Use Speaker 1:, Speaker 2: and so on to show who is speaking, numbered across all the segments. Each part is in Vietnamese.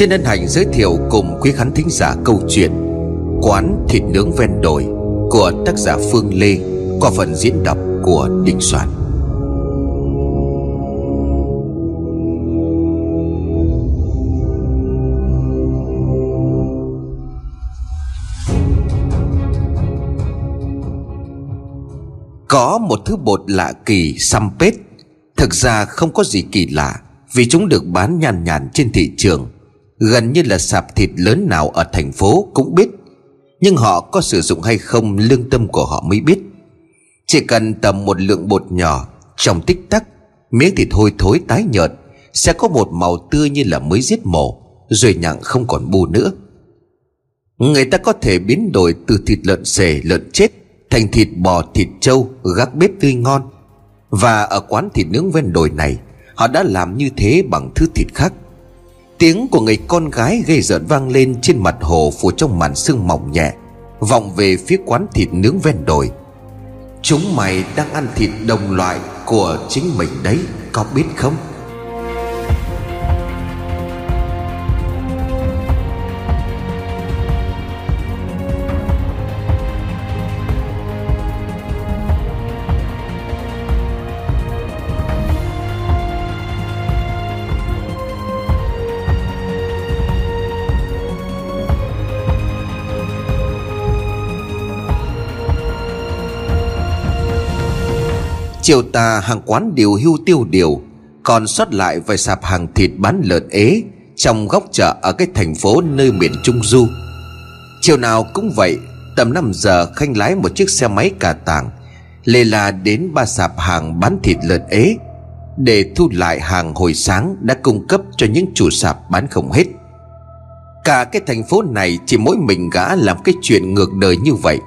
Speaker 1: Xin ân hạnh giới thiệu cùng quý khán thính giả câu chuyện Quán thịt nướng ven đồi Của tác giả Phương Lê Qua phần diễn đọc của Đình Soạn. Có một thứ bột lạ kỳ xăm pết Thực ra không có gì kỳ lạ Vì chúng được bán nhàn nhàn trên thị trường. Gần như là sạp thịt lớn nào ở thành phố cũng biết. Nhưng họ có sử dụng hay không lương tâm của họ mới biết. Chỉ cần tầm một lượng bột nhỏ Trong tích tắc, Miếng thịt hôi thối tái nhợt, Sẽ có một màu tươi như là mới giết mổ, Rồi nhặng không còn bù nữa. Người ta có thể biến đổi từ thịt lợn xề, lợn chết Thành thịt bò, thịt trâu, gác bếp tươi ngon. Và ở quán thịt nướng ven đồi này, Họ đã làm như thế bằng thứ thịt khác. Tiếng của người con gái gây rợn vang lên trên mặt hồ phủ trong màn sương mỏng nhẹ, Vọng về phía quán thịt nướng ven đồi Chúng mày đang ăn thịt đồng loại của chính mình đấy, Có biết không? Chiều tà hàng quán điều hưu tiêu điều, Còn sót lại vài sạp hàng thịt bán lợn ế Trong góc chợ ở cái thành phố nơi miền Trung Du. Chiều nào cũng vậy, Tầm 5 giờ Khanh lái một chiếc xe máy cà tàng, Lê la đến ba sạp hàng bán thịt lợn ế Để thu lại hàng hồi sáng Đã cung cấp cho những chủ sạp bán không hết. Cả cái thành phố này Chỉ mỗi mình gã làm cái chuyện ngược đời như vậy.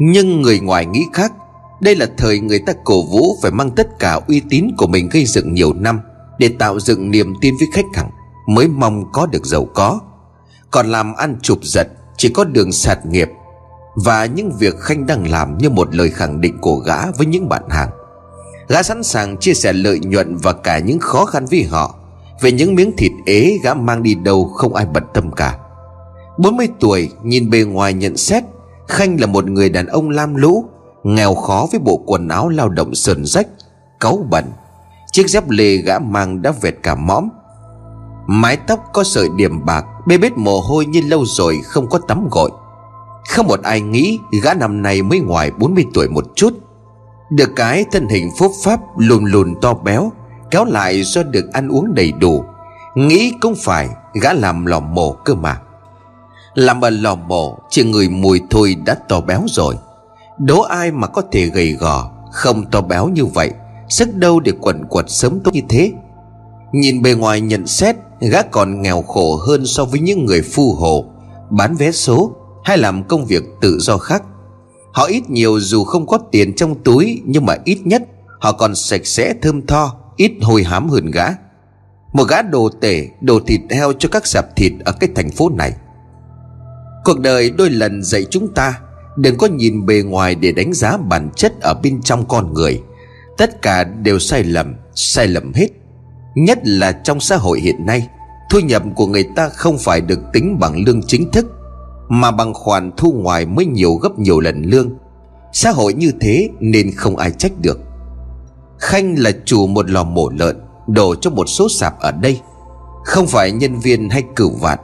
Speaker 1: Nhưng người ngoài nghĩ khác đây là thời người ta cổ vũ phải mang tất cả uy tín của mình gây dựng nhiều năm Để tạo dựng niềm tin với khách hàng Mới mong có được giàu có. Còn làm ăn chụp giật, Chỉ có đường sạt nghiệp. Và những việc Khanh đang làm như một lời khẳng định của gã với những bạn hàng. Gã sẵn sàng chia sẻ lợi nhuận và cả những khó khăn với họ. Về những miếng thịt ế, gã mang đi đâu không ai bận tâm cả. 40 tuổi, nhìn bề ngoài nhận xét, Khanh là một người đàn ông lam lũ Nghèo khó với bộ quần áo lao động sờn rách, Cáu bẩn. Chiếc dép lê gã mang đã vẹt cả mõm. Mái tóc có sợi điểm bạc, Bê bết mồ hôi như lâu rồi không có tắm gội. Không một ai nghĩ gã năm nay mới ngoài 40 tuổi một chút. Được cái thân hình phúc pháp, lùn lùn to béo, Kéo lại do được ăn uống đầy đủ. Nghĩ cũng phải, gã làm lò mổ cơ mà. Làm ở lò mổ, Chỉ người mùi thôi đã to béo rồi. Đố ai mà có thể gầy gò, Không to béo như vậy, Sức đâu để quẩn quật sớm tốt như thế? Nhìn bề ngoài nhận xét, Gã còn nghèo khổ hơn so với những người phu hồ Bán vé số Hay làm công việc tự do khác. Họ ít nhiều dù không có tiền trong túi, Nhưng mà ít nhất Họ còn sạch sẽ, thơm tho, Ít hôi hám hơn gã. Một gã đồ tể, Đồ thịt heo cho các sạp thịt Ở cái thành phố này. Cuộc đời đôi lần dạy chúng ta Đừng có nhìn bề ngoài để đánh giá bản chất ở bên trong con người. Tất cả đều sai lầm, sai lầm hết. Nhất là trong xã hội hiện nay Thu nhập của người ta không phải được tính bằng lương chính thức Mà bằng khoản thu ngoài mới nhiều gấp nhiều lần lương. Xã hội như thế nên không ai trách được. Khanh là chủ một lò mổ lợn Đổ cho một số sạp ở đây. Không phải nhân viên hay cửu vạn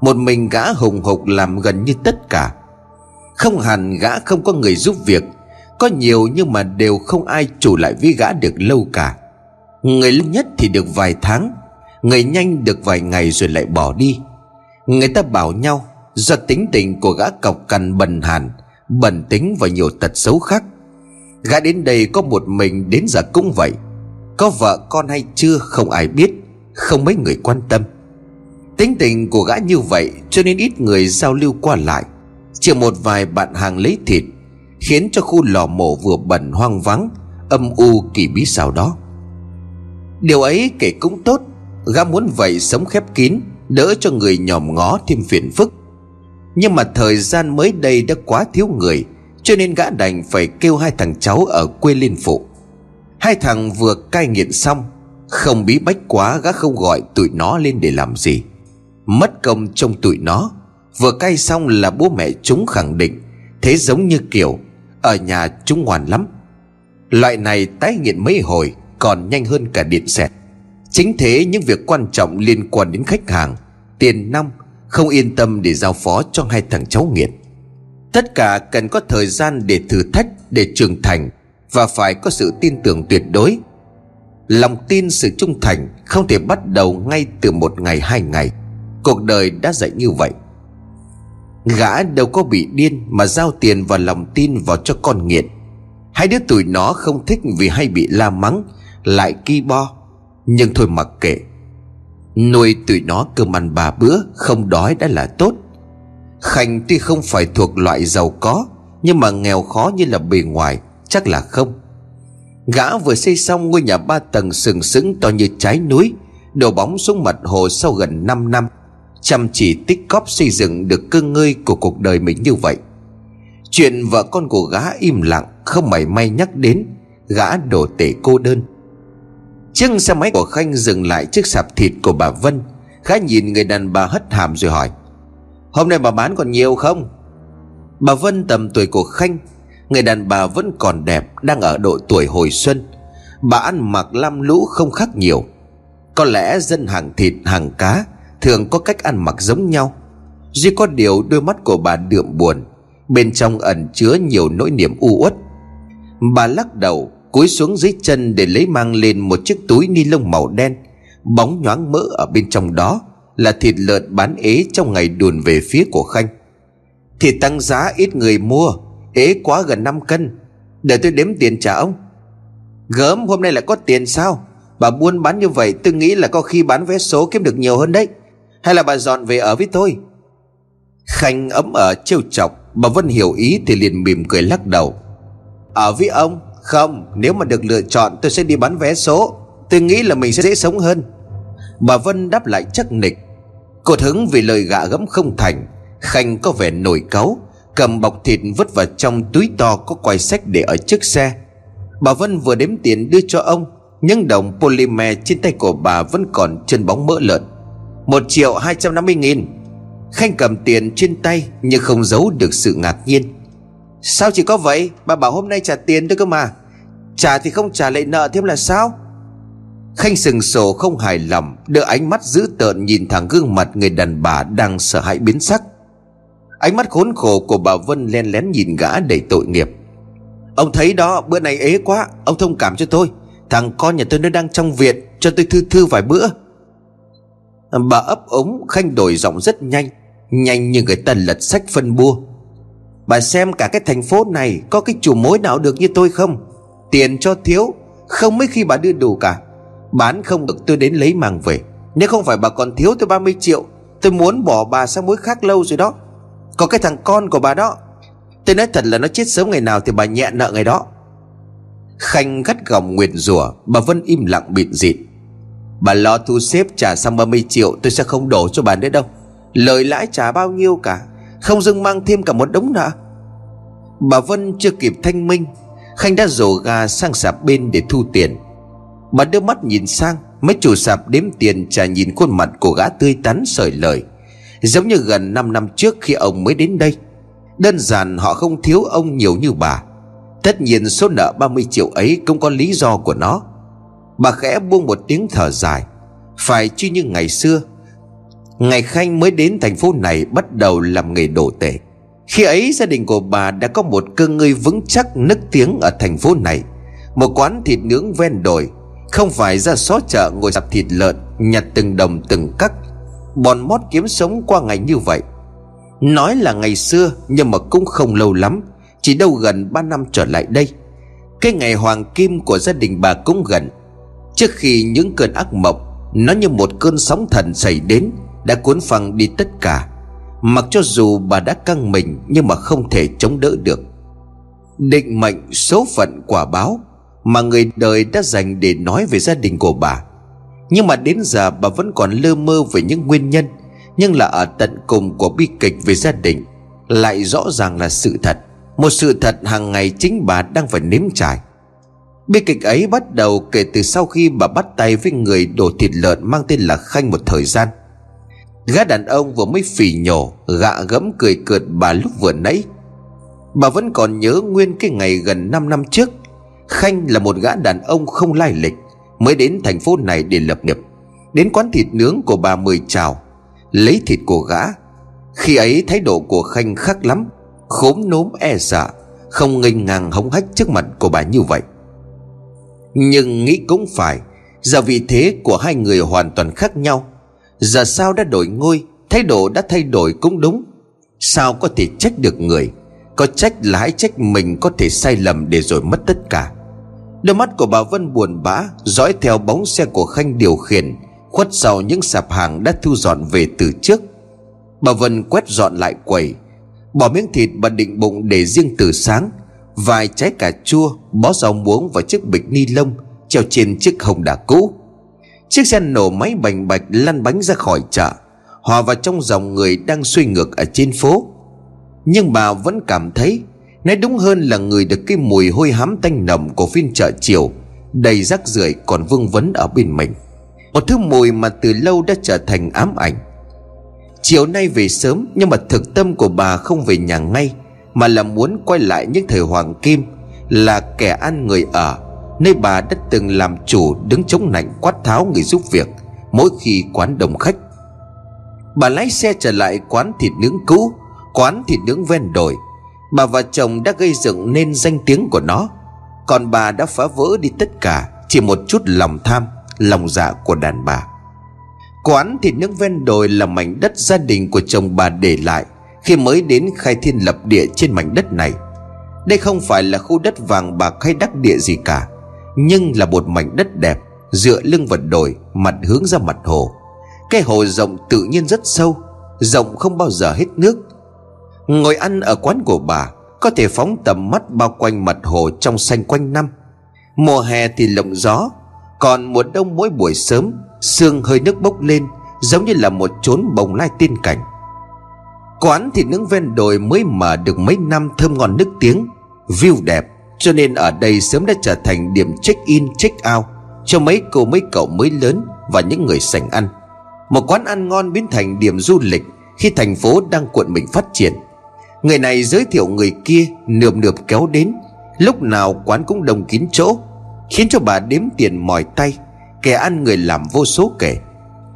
Speaker 1: Một mình gã hùng hục làm gần như tất cả không hẳn gã, không có người giúp việc. Có nhiều nhưng mà đều không ai chủ lại với gã được lâu cả. Người lâu nhất thì được vài tháng, Người nhanh được vài ngày rồi lại bỏ đi. Người ta bảo nhau, Do tính tình của gã cọc cằn bần hàn Bẩn tính và nhiều tật xấu khác. Gã đến đây có một mình, đến giờ cũng vậy. Có vợ, con hay chưa không ai biết, Không mấy người quan tâm. Tính tình của gã như vậy, Cho nên ít người giao lưu qua lại chỉ một vài bạn hàng lấy thịt, Khiến cho khu lò mổ vừa bẩn hoang vắng, Âm u kỳ bí sao đó. Điều ấy kể cũng tốt, Gã muốn vậy sống khép kín, Đỡ cho người nhòm ngó thêm phiền phức. Nhưng mà thời gian mới đây đã quá thiếu người, Cho nên gã đành phải kêu hai thằng cháu ở quê liên phụ. Hai thằng vừa cai nghiện xong, Không bí bách quá gã không gọi tụi nó lên để làm gì. Mất công trong tụi nó Vừa cay xong là bố mẹ chúng khẳng định, Thế giống như kiểu, Ở nhà chúng ngoan lắm. Loại này tái nghiện mấy hồi Còn nhanh hơn cả điện xẹt. Chính thế những việc quan trọng liên quan đến khách hàng, Tiền năm Không yên tâm để giao phó cho hai thằng cháu nghiện. Tất cả cần có thời gian để thử thách, Để trưởng thành Và phải có sự tin tưởng tuyệt đối. Lòng tin sự trung thành Không thể bắt đầu ngay từ một ngày hai ngày. Cuộc đời đã dạy như vậy. Gã đâu có bị điên Mà giao tiền và lòng tin vào cho con nghiện. Hai đứa tụi nó không thích Vì hay bị la mắng, Lại ki bo. Nhưng thôi mặc kệ. Nuôi tụi nó cơm ăn bà bữa, Không đói đã là tốt. Khanh tuy không phải thuộc loại giàu có, Nhưng mà nghèo khó như là bề ngoài, Chắc là không. Gã vừa xây xong ngôi nhà ba tầng sừng sững to như trái núi, Đổ bóng xuống mặt hồ sau gần 5 năm. Chăm chỉ tích cóp xây dựng được cơ ngơi của cuộc đời mình như vậy. Chuyện vợ con của gã im lặng, Không mảy may nhắc đến, Gã đổ tể cô đơn. Chiếc xe máy của Khanh dừng lại trước sạp thịt của bà Vân. Gã nhìn người đàn bà hất hàm rồi hỏi, Hôm nay bà bán còn nhiều không? Bà Vân tầm tuổi của Khanh, Người đàn bà vẫn còn đẹp, Đang ở độ tuổi hồi xuân. Bà ăn mặc lam lũ không khác nhiều. Có lẽ dân hàng thịt, hàng cá Thường có cách ăn mặc giống nhau. Duy có điều đôi mắt của bà đượm buồn, Bên trong ẩn chứa nhiều nỗi niềm u uất. Bà lắc đầu, Cúi xuống dưới chân để lấy mang lên một chiếc túi ni lông màu đen, Bóng nhoáng mỡ ở bên trong đó, Là thịt lợn bán ế trong ngày đùn về phía của Khanh. Thịt tăng giá ít người mua, Ế quá gần 5 cân. Để tôi đếm tiền trả ông. Gớm, hôm nay lại có tiền sao? Bà buôn bán như vậy, tôi nghĩ là có khi bán vé số kiếm được nhiều hơn đấy. Hay là bà dọn về ở với tôi? Khanh ấm ở trêu chọc, Bà Vân hiểu ý thì liền mỉm cười lắc đầu. Ở với ông? Không, nếu mà được lựa chọn tôi sẽ đi bán vé số. Tôi nghĩ là mình sẽ dễ sống hơn. Bà Vân đáp lại chắc nịch. Cột hứng vì lời gạ gẫm không thành. Khanh có vẻ nổi cáu, Cầm bọc thịt vứt vào trong túi to có quai sách để ở trước xe. Bà Vân vừa đếm tiền đưa cho ông, Nhưng đồng polymer trên tay của bà vẫn còn chân bóng mỡ lợn. Một triệu hai trăm năm mươi nghìn. Khanh cầm tiền trên tay Nhưng không giấu được sự ngạc nhiên. Sao chỉ có vậy? Bà bảo hôm nay trả tiền thôi cơ mà. Trả thì không trả lại nợ thêm là sao? Khanh sừng sổ không hài lòng, Đưa ánh mắt dữ tợn nhìn thẳng gương mặt người đàn bà đang sợ hãi biến sắc. Ánh mắt khốn khổ của bà Vân len lén nhìn gã đầy tội nghiệp. Ông thấy đó, bữa này ế quá, Ông thông cảm cho tôi. Thằng con nhà tôi nó đang trong viện, Cho tôi thư thư vài bữa. Bà ấp ống khanh đổi giọng rất nhanh Nhanh như người ta lật sách phân bua. Bà xem cả cái thành phố này Có cái chủ mối nào được như tôi không? Tiền cho thiếu, Không mấy khi bà đưa đủ cả. Bán không được tôi đến lấy mang về. Nếu không phải bà còn thiếu tôi 30 triệu, Tôi muốn bỏ bà sang mối khác lâu rồi đó. Có cái thằng con của bà đó. Tôi nói thật là nó chết sớm ngày nào Thì bà nhẹ nợ ngày đó. Khanh gắt gỏng nguyện rủa, Bà Vân im lặng bịn dịt Bà lo thu xếp trả xong 30 triệu, Tôi sẽ không đổ cho bà nữa đâu. Lời lãi trả bao nhiêu cả, Không dưng mang thêm cả một đống nợ. Bà Vân chưa kịp thanh minh, Khanh đã rổ ga sang sạp bên để thu tiền. Bà đưa mắt nhìn sang, Mấy chủ sạp đếm tiền chả nhìn khuôn mặt của gã tươi tắn sởi lời. Giống như gần 5 năm trước khi ông mới đến đây. Đơn giản họ không thiếu ông nhiều như bà. Tất nhiên số nợ 30 triệu ấy cũng có lý do của nó. Bà khẽ buông một tiếng thở dài. Phải chứ như ngày xưa, Ngày Khanh mới đến thành phố này Bắt đầu làm nghề đổ tể. Khi ấy, gia đình của bà đã có một cơ ngơi vững chắc, nức tiếng ở thành phố này. Một quán thịt nướng ven đồi, Không phải ra xó chợ ngồi sạp thịt lợn, Nhặt từng đồng từng cắc. Bòn mót kiếm sống qua ngày như vậy. Nói là ngày xưa, Nhưng mà cũng không lâu lắm, Chỉ đâu gần 3 năm trở lại đây. Cái ngày hoàng kim của gia đình bà cũng gần. Trước khi những cơn ác mộng, Nó như một cơn sóng thần xảy đến, Đã cuốn phăng đi tất cả. Mặc cho dù bà đã căng mình, Nhưng mà không thể chống đỡ được. Định mệnh số phận quả báo Mà người đời đã dành để nói về gia đình của bà. Nhưng mà đến giờ bà vẫn còn lơ mơ về những nguyên nhân, Nhưng là ở tận cùng của bi kịch về gia đình, Lại rõ ràng là sự thật. Một sự thật hàng ngày chính bà đang phải nếm trải. Bi kịch ấy bắt đầu kể từ sau khi bà bắt tay với người đổ thịt lợn mang tên là Khanh một thời gian. Gã đàn ông vừa mới phì nhổ, Gạ gẫm cười cợt bà lúc vừa nãy. Bà vẫn còn nhớ nguyên cái ngày gần 5 năm trước, Khanh là một gã đàn ông không lai lịch, Mới đến thành phố này để lập nghiệp. Đến quán thịt nướng của bà mời chào, Lấy thịt của gã. Khi ấy thái độ của Khanh khác lắm, Khốm nốm e sợ Không nghênh ngang hống hách trước mặt của bà như vậy. Nhưng nghĩ cũng phải Giờ vị thế của hai người hoàn toàn khác nhau. Giờ sao đã đổi ngôi, Thái độ đã thay đổi cũng đúng. Sao có thể trách được người? Có trách là hãy trách mình có thể sai lầm để rồi mất tất cả. Đôi mắt của bà Vân buồn bã, Dõi theo bóng xe của Khanh điều khiển, Khuất sau những sạp hàng đã thu dọn về từ trước. Bà Vân quét dọn lại quầy, Bỏ miếng thịt bà định bụng để riêng từ sáng Vài trái cà chua Bó rau muống và chiếc bịch ni lông Treo trên chiếc hồng đà cũ. Chiếc xe nổ máy bành bạch lăn bánh ra khỏi chợ, Hòa vào trong dòng người đang suy ngược ở trên phố. Nhưng bà vẫn cảm thấy Nói đúng hơn là người được cái mùi hôi hám tanh nồng của phiên chợ chiều, Đầy rác rưởi còn vương vấn ở bên mình. Một thứ mùi mà từ lâu đã trở thành ám ảnh. Chiều nay về sớm, Nhưng mà thực tâm của bà không về nhà ngay. Mà là muốn quay lại những thời hoàng kim, Là kẻ ăn người ở, Nơi bà đã từng làm chủ Đứng chống nạnh quát tháo người giúp việc Mỗi khi quán đông khách. Bà lái xe trở lại quán thịt nướng cũ, Quán thịt nướng ven đồi. Bà và chồng đã gây dựng nên danh tiếng của nó. Còn bà đã phá vỡ đi tất cả, Chỉ một chút lòng tham, Lòng dạ của đàn bà. Quán thịt nướng ven đồi là mảnh đất gia đình của chồng bà để lại. Khi mới đến khai thiên lập địa trên mảnh đất này. Đây không phải là khu đất vàng bạc hay đắc địa gì cả, Nhưng là một mảnh đất đẹp, Dựa lưng vật đồi Mặt hướng ra mặt hồ. Cái hồ rộng tự nhiên rất sâu, Rộng không bao giờ hết nước. Ngồi ăn ở quán của bà, Có thể phóng tầm mắt bao quanh mặt hồ trong xanh quanh năm. Mùa hè thì lộng gió, Còn mùa đông mỗi buổi sớm, Sương hơi nước bốc lên, Giống như là một chốn bồng lai tiên cảnh. Quán thì nướng ven đồi mới mở được mấy năm thơm ngon nước tiếng View đẹp. Cho nên ở đây sớm đã trở thành điểm check-in check-out Cho mấy cô mấy cậu mới lớn Và những người sành ăn. Một quán ăn ngon biến thành điểm du lịch Khi thành phố đang cuộn mình phát triển. Người này giới thiệu người kia Nườm nượp kéo đến. Lúc nào quán cũng đông kín chỗ Khiến cho bà đếm tiền mỏi tay Kẻ ăn người làm vô số kể.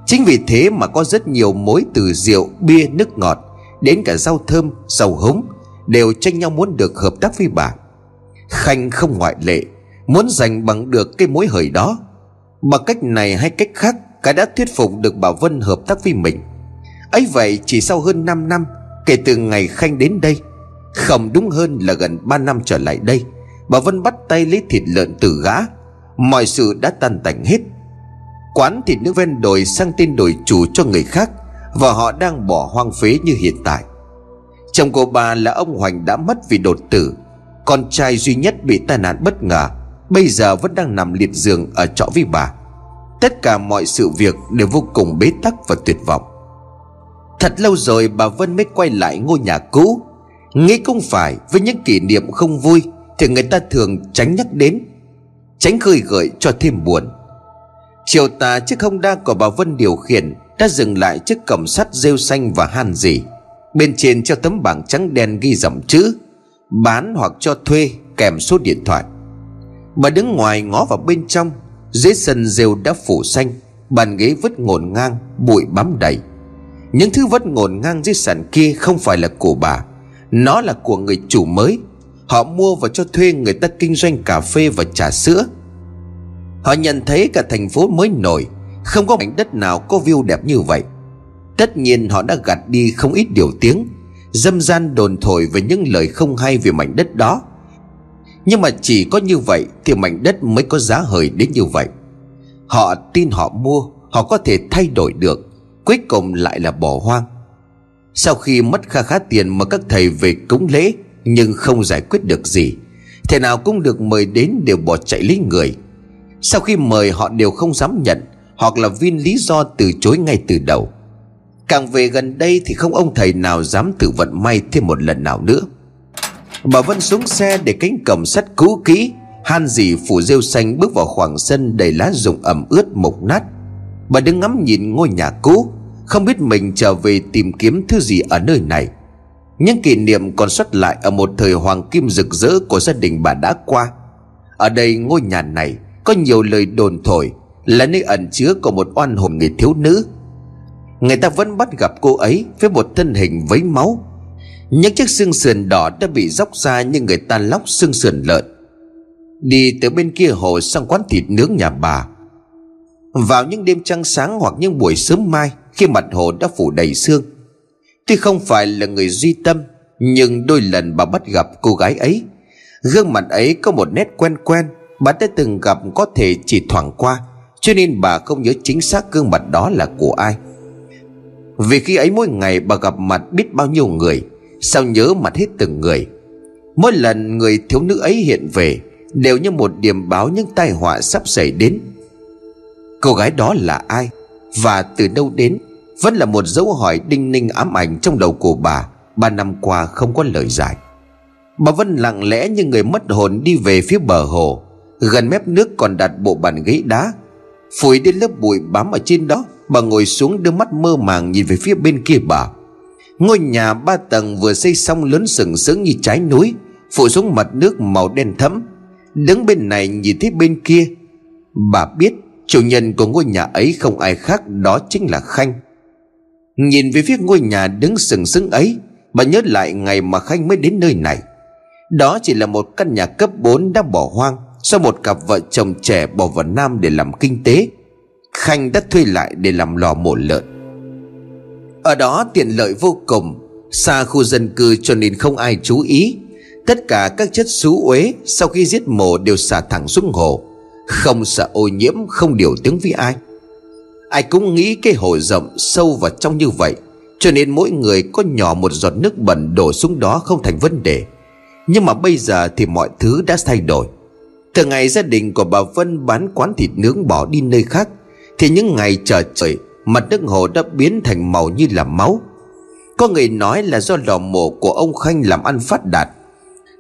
Speaker 1: Chính vì thế mà có rất nhiều mối từ rượu, bia, nước ngọt Đến cả rau thơm, rau húng Đều tranh nhau muốn được hợp tác với bà. Khanh không ngoại lệ Muốn giành bằng được cái mối hời đó. Bằng cách này hay cách khác Cái đã thuyết phục được bà Vân hợp tác với mình. Ấy vậy chỉ sau hơn 5 năm Kể từ ngày Khanh đến đây Không đúng hơn là gần 3 năm trở lại đây Bà Vân bắt tay lấy thịt lợn từ gã. Mọi sự đã tan tành hết. Quán thịt nước ven đồi sang tên đổi chủ cho người khác. Và họ đang bỏ hoang phế như hiện tại. Chồng của bà là ông Hoành đã mất vì đột tử. Con trai duy nhất bị tai nạn bất ngờ, Bây giờ vẫn đang nằm liệt giường ở trọ với bà. Tất cả mọi sự việc đều vô cùng bế tắc và tuyệt vọng. Thật lâu rồi bà Vân mới quay lại ngôi nhà cũ. Nghĩ cũng phải, Với những kỷ niệm không vui Thì người ta thường tránh nhắc đến, Tránh khơi gợi cho thêm buồn. Chiều tà chiếc không đa của bà Vân điều khiển đã dừng lại trước cổng sắt rêu xanh và han gì Bên trên cho tấm bảng trắng đen ghi dòng chữ, Bán hoặc cho thuê, kèm số điện thoại. Bà đứng ngoài ngó vào bên trong, Dưới sân rêu đã phủ xanh, Bàn ghế vứt ngổn ngang, Bụi bám đầy. Những thứ vứt ngổn ngang dưới sàn kia không phải là của bà, Nó là của người chủ mới. Họ mua và cho thuê người ta kinh doanh cà phê và trà sữa. Họ nhận thấy cả thành phố mới nổi không có mảnh đất nào có view đẹp như vậy. Tất nhiên họ đã gạt đi không ít điều tiếng, Dâm gian đồn thổi về những lời không hay về mảnh đất đó. Nhưng mà chỉ có như vậy Thì mảnh đất mới có giá hời đến như vậy. Họ tin họ mua, Họ có thể thay đổi được, Cuối cùng lại là bỏ hoang. Sau khi mất kha khá tiền mà các thầy về cúng lễ, Nhưng không giải quyết được gì, Thầy nào cũng được mời đến đều bỏ chạy lấy người. Sau khi mời, họ đều không dám nhận. Hoặc là viên lý do từ chối ngay từ đầu. Càng về gần đây thì không ông thầy nào dám tự vận may thêm một lần nào nữa. Bà Vân xuống xe để cánh cổng sắt cũ kỹ, Han dì phủ rêu xanh bước vào khoảng sân đầy lá rụng ẩm ướt mục nát. Bà đứng ngắm nhìn ngôi nhà cũ, Không biết mình trở về tìm kiếm thứ gì ở nơi này. Những kỷ niệm còn xuất lại Ở một thời hoàng kim rực rỡ Của gia đình bà đã qua. Ở đây ngôi nhà này Có nhiều lời đồn thổi là nơi ẩn chứa của một oan hồn người thiếu nữ. Người ta vẫn bắt gặp cô ấy Với một thân hình vấy máu. Những chiếc xương sườn đỏ đã bị róc ra Như người ta lóc xương sườn lợn. Đi từ bên kia hồ sang quán thịt nướng nhà bà. Vào những đêm trăng sáng hoặc những buổi sớm mai, Khi mặt hồ đã phủ đầy sương, Tuy không phải là người duy tâm, Nhưng đôi lần bà bắt gặp cô gái ấy. Gương mặt ấy có một nét quen quen, Bà đã từng gặp có thể chỉ thoảng qua. Cho nên bà không nhớ chính xác gương mặt đó là của ai. Vì khi ấy mỗi ngày bà gặp mặt biết bao nhiêu người, Sao nhớ mặt hết từng người. Mỗi lần người thiếu nữ ấy hiện về, Đều như một điểm báo những tai họa sắp xảy đến. Cô gái đó là ai Và từ đâu đến, Vẫn là một dấu hỏi đinh ninh ám ảnh trong đầu của bà, Ba năm qua không có lời giải. Bà vẫn lặng lẽ như người mất hồn đi về phía bờ hồ, Gần mép nước còn đặt bộ bàn ghế đá Phủi đến lớp bụi bám ở trên đó, Bà ngồi xuống đưa mắt mơ màng nhìn về phía bên kia bà. Ngôi nhà ba tầng vừa xây xong lớn sừng sững như trái núi, Phủ xuống mặt nước màu đen thẫm. Đứng bên này nhìn thấy bên kia, Bà biết chủ nhân của ngôi nhà ấy không ai khác, Đó chính là Khanh. Nhìn về phía ngôi nhà đứng sừng sững ấy, Bà nhớ lại ngày mà Khanh mới đến nơi này. Đó chỉ là một căn nhà cấp 4 đã bỏ hoang sau một cặp vợ chồng trẻ bỏ vào Nam để làm kinh tế, Khanh đã thuê lại để làm lò mổ lợn. Ở đó tiện lợi vô cùng, Xa khu dân cư cho nên không ai chú ý. Tất cả các chất xú uế Sau khi giết mổ đều xả thẳng xuống hồ. Không sợ ô nhiễm, Không điều tiếng với ai. Ai cũng nghĩ cái hồ rộng sâu và trong như vậy, Cho nên mỗi người có nhỏ một giọt nước bẩn đổ xuống đó không thành vấn đề. Nhưng mà bây giờ thì mọi thứ đã thay đổi thường ngày gia đình của bà Vân bán quán thịt nướng bỏ đi nơi khác, Thì những ngày chờ trời, Mặt nước hồ đã biến thành màu như là máu. Có người nói là do lò mổ của ông Khanh làm ăn phát đạt.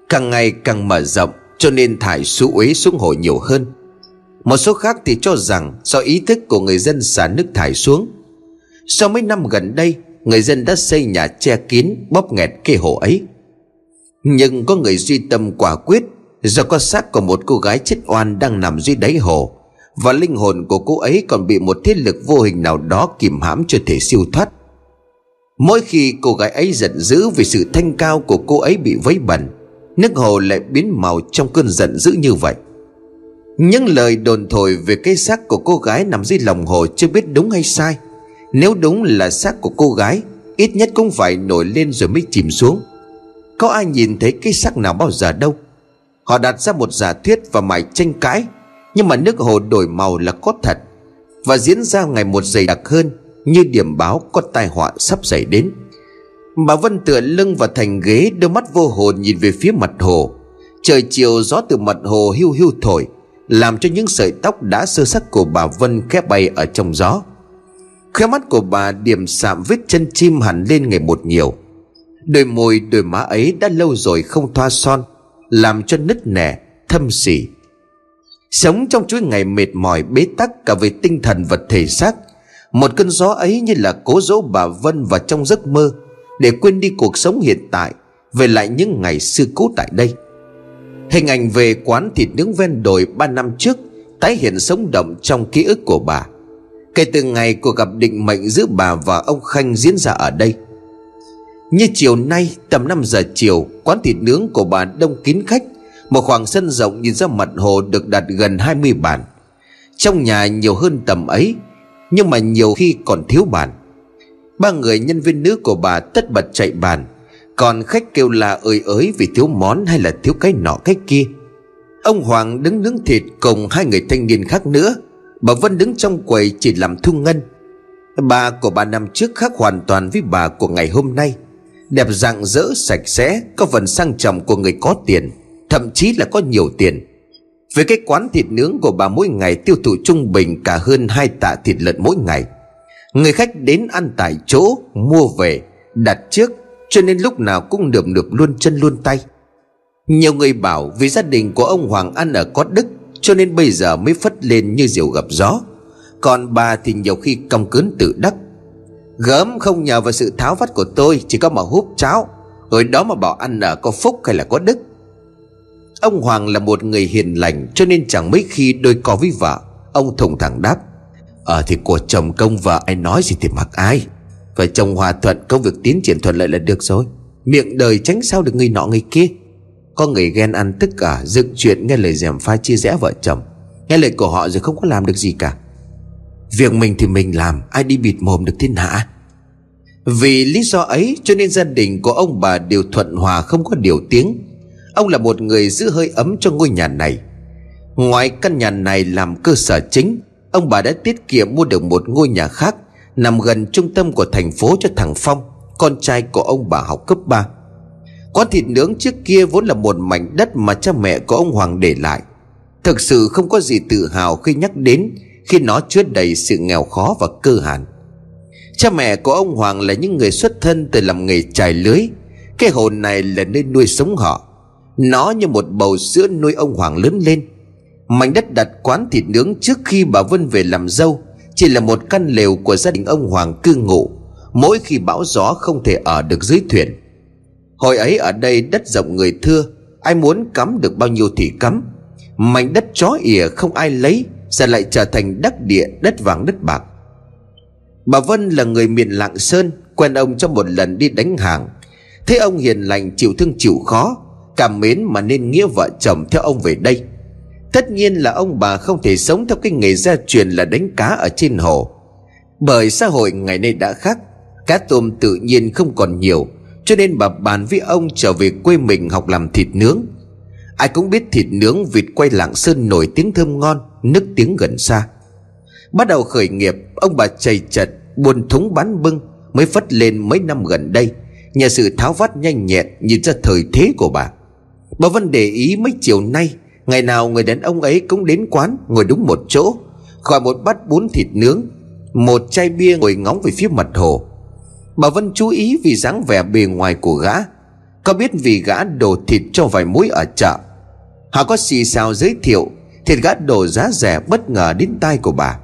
Speaker 1: Càng ngày càng mở rộng, Cho nên thải xú uế xuống hồ nhiều hơn. Một số khác thì cho rằng Do ý thức của người dân xả nước thải xuống. Sau mấy năm gần đây, Người dân đã xây nhà che kín, Bóp nghẹt cây hồ ấy. Nhưng có người duy tâm quả quyết Do có xác của một cô gái chết oan Đang nằm dưới đáy hồ, Và linh hồn của cô ấy còn bị một thế lực vô hình nào đó kìm hãm cho thể siêu thoát. Mỗi khi cô gái ấy giận dữ Vì sự thanh cao của cô ấy bị vấy bẩn, Nước hồ lại biến màu trong cơn giận dữ như vậy. Những lời đồn thổi về cái xác của cô gái nằm dưới lòng hồ chưa biết đúng hay sai. Nếu đúng là xác của cô gái, Ít nhất cũng phải nổi lên rồi mới chìm xuống. Có ai nhìn thấy cái xác nào bao giờ đâu? Họ đặt ra một giả thuyết và mải tranh cãi, Nhưng mà nước hồ đổi màu là có thật Và diễn ra ngày một dày đặc hơn Như điểm báo có tai họa sắp xảy đến. Bà Vân tựa lưng vào thành ghế Đôi mắt vô hồn nhìn về phía mặt hồ. Trời chiều gió từ mặt hồ hưu hưu thổi, Làm cho những sợi tóc đã sơ sắc của bà Vân khép bay ở trong gió. Khóe mắt của bà điểm sạm vết chân chim hẳn lên ngày một nhiều. Đôi môi, đôi má ấy đã lâu rồi không thoa son. Làm cho nứt nẻ, thâm sỉ. Sống trong chuỗi ngày mệt mỏi, bế tắc cả về tinh thần và thể xác, Một cơn gió ấy như là cố dỗ bà Vân vào trong giấc mơ để quên đi cuộc sống hiện tại, về lại những ngày xưa cũ tại đây. Hình ảnh về quán thịt nướng ven đồi ba năm trước tái hiện sống động trong ký ức của bà. Kể từ ngày cuộc gặp định mệnh giữa bà và ông khanh diễn ra ở đây như chiều nay, tầm 5 giờ chiều, Quán thịt nướng của bà đông kín khách. Một khoảng sân rộng nhìn ra mặt hồ Được đặt gần 20 bàn. Trong nhà nhiều hơn tầm ấy, Nhưng mà nhiều khi còn thiếu bàn. Ba người nhân viên nữ của bà tất bật chạy bàn. Còn khách kêu là ơi ới vì thiếu món hay là thiếu cái nọ cái kia. Ông Hoàng đứng nướng thịt cùng hai người thanh niên khác nữa. Bà Vân đứng trong quầy chỉ làm thu ngân. Bà của bà năm trước khác hoàn toàn với bà của ngày hôm nay. Đẹp rạng rỡ, sạch sẽ, Có phần sang trọng của người có tiền, Thậm chí là có nhiều tiền. Với cái quán thịt nướng của bà mỗi ngày tiêu thụ trung bình cả hơn hai tạ thịt lợn mỗi ngày. Người khách đến ăn tại chỗ, Mua về, Đặt trước, Cho nên lúc nào cũng được được luôn chân luôn tay. Nhiều người bảo Vì gia đình của ông Hoàng ăn ở có đức, Cho nên bây giờ mới phất lên như diều gặp gió. Còn bà thì nhiều khi cong cớn tự đắc Gớm không nhờ vào sự tháo vắt của tôi, Chỉ có mà húp cháo. Rồi đó mà bảo ăn ở có phúc hay là có đức. Ông Hoàng là một người hiền lành, Cho nên chẳng mấy khi đôi co với vợ, Ông thùng thẳng đáp Ờ thì của chồng công vợ ai nói gì thì mặc ai. Vợ chồng hòa thuận, công việc tiến triển thuận lợi là được rồi. Miệng đời tránh sao được người nọ người kia? Có người ghen ăn tất cả, Dựng chuyện nghe lời dèm pha chia rẽ vợ chồng. Nghe lời của họ rồi không có làm được gì cả. Việc mình thì mình làm, Ai đi bịt mồm được thiên hạ. Vì lý do ấy cho nên gia đình của ông bà đều thuận hòa không có điều tiếng. Ông là một người giữ hơi ấm cho ngôi nhà này. Ngoài căn nhà này làm cơ sở chính, Ông bà đã tiết kiệm mua được một ngôi nhà khác Nằm gần trung tâm của thành phố cho thằng Phong, Con trai của ông bà học cấp 3 Quán thịt nướng trước kia vốn là một mảnh đất mà cha mẹ của ông Hoàng để lại. Thực sự không có gì tự hào khi nhắc đến khi nó chứa đầy sự nghèo khó và cơ hàn. Cha mẹ của ông Hoàng là những người xuất thân từ làm nghề trải lưới. Cái hồn này là nơi nuôi sống họ. Nó như một bầu sữa nuôi ông Hoàng lớn lên. Mảnh đất đặt quán thịt nướng trước khi bà Vân về làm dâu Chỉ là một căn lều của gia đình ông Hoàng cư ngụ. Mỗi khi bão gió không thể ở được dưới thuyền. Hồi ấy ở đây đất rộng người thưa, Ai muốn cắm được bao nhiêu thì cắm. Mảnh đất chó ỉa không ai lấy Giờ lại trở thành đắc địa, đất vàng, đất bạc. Bà Vân là người miền Lạng Sơn, Quen ông trong một lần đi đánh hàng. Thấy ông hiền lành, chịu thương chịu khó, Cảm mến mà nên nghĩa vợ chồng theo ông về đây. Tất nhiên là ông bà không thể sống theo cái nghề gia truyền là đánh cá ở trên hồ. Bởi xã hội ngày nay đã khác, Cá tôm tự nhiên không còn nhiều, Cho nên bà bàn với ông trở về quê mình học làm thịt nướng. Ai cũng biết thịt nướng vịt quay lạng sơn nổi tiếng thơm ngon Nức tiếng gần xa. Bắt đầu khởi nghiệp, Ông bà chầy chật, Buồn thúng bán bưng, Mới phất lên mấy năm gần đây. Nhờ sự tháo vát nhanh nhẹn, Nhìn ra thời thế của bà. Bà Vân để ý mấy chiều nay, Ngày nào người đàn ông ấy cũng đến quán, Ngồi đúng một chỗ, Gọi một bát bún thịt nướng, Một chai bia ngồi ngóng về phía mặt hồ. Bà Vân chú ý vì dáng vẻ bề ngoài của gã có biết vì gã đổ thịt cho vài mối ở chợ? Họ có xì xào giới thiệu, Thịt gã đổ giá rẻ bất ngờ đến tai của bà.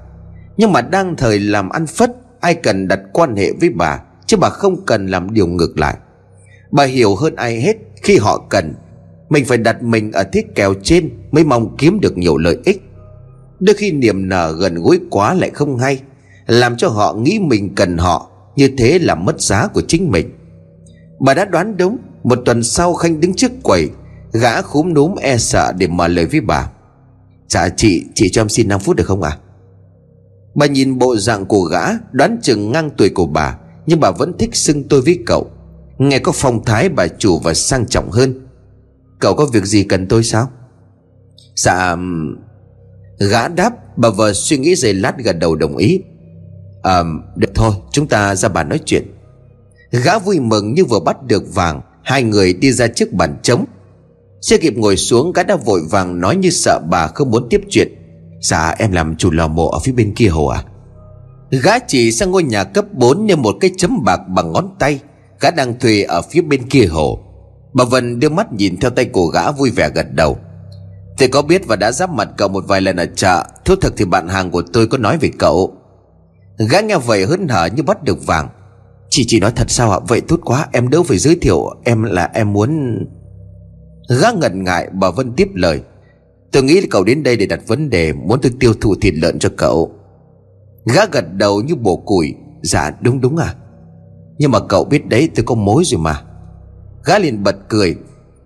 Speaker 1: Nhưng mà đang thời làm ăn phất, Ai cần đặt quan hệ với bà, Chứ bà không cần làm điều ngược lại. Bà hiểu hơn ai hết Khi họ cần. Mình phải đặt mình ở thiết kèo trên Mới mong kiếm được nhiều lợi ích. Đôi khi niềm nở gần gũi quá lại không hay, Làm cho họ nghĩ mình cần họ, Như thế là mất giá của chính mình. Bà đã đoán đúng một tuần sau Khanh đứng trước quầy, Gã khúm núm e sợ để mở lời với bà. Dạ chị Chị cho em xin 5 phút được không ạ? À? Bà nhìn bộ dạng của gã, Đoán chừng ngang tuổi của bà, Nhưng bà vẫn thích xưng tôi với cậu. Nghe có phong thái, bà chủ và sang trọng hơn. Cậu có việc gì cần tôi sao? Dạ Gã đáp, Bà vợ suy nghĩ giây lát gật đầu đồng ý. À được thôi, Chúng ta ra bàn nói chuyện. Gã vui mừng như vừa bắt được vàng Hai người đi ra trước bàn trống. Chưa kịp ngồi xuống, Gã đã vội vàng nói như sợ bà không muốn tiếp chuyện. Dạ em làm chủ lò mộ ở phía bên kia hồ à? Gã chỉ sang ngôi nhà cấp 4 Như một cái chấm bạc bằng ngón tay. Gã đang thuê ở phía bên kia hồ. Bà Vân đưa mắt nhìn theo tay của gã vui vẻ gật đầu. Tôi có biết và đã giáp mặt cậu một vài lần ở chợ, Thú thực thì bạn hàng của tôi có nói về cậu. Gã nghe vậy hớn hở như bắt được vàng. Chị chỉ nói thật sao ạ? Vậy tốt quá, em đỡ phải giới thiệu. Em là em muốn Gã ngần ngại, bà Vân tiếp lời. Tôi nghĩ cậu đến đây để đặt vấn đề, Muốn tôi tiêu thụ thịt lợn cho cậu. Gã gật đầu như bổ củi. Dạ đúng đúng à Nhưng mà cậu biết đấy, tôi có mối rồi mà. Gã liền bật cười.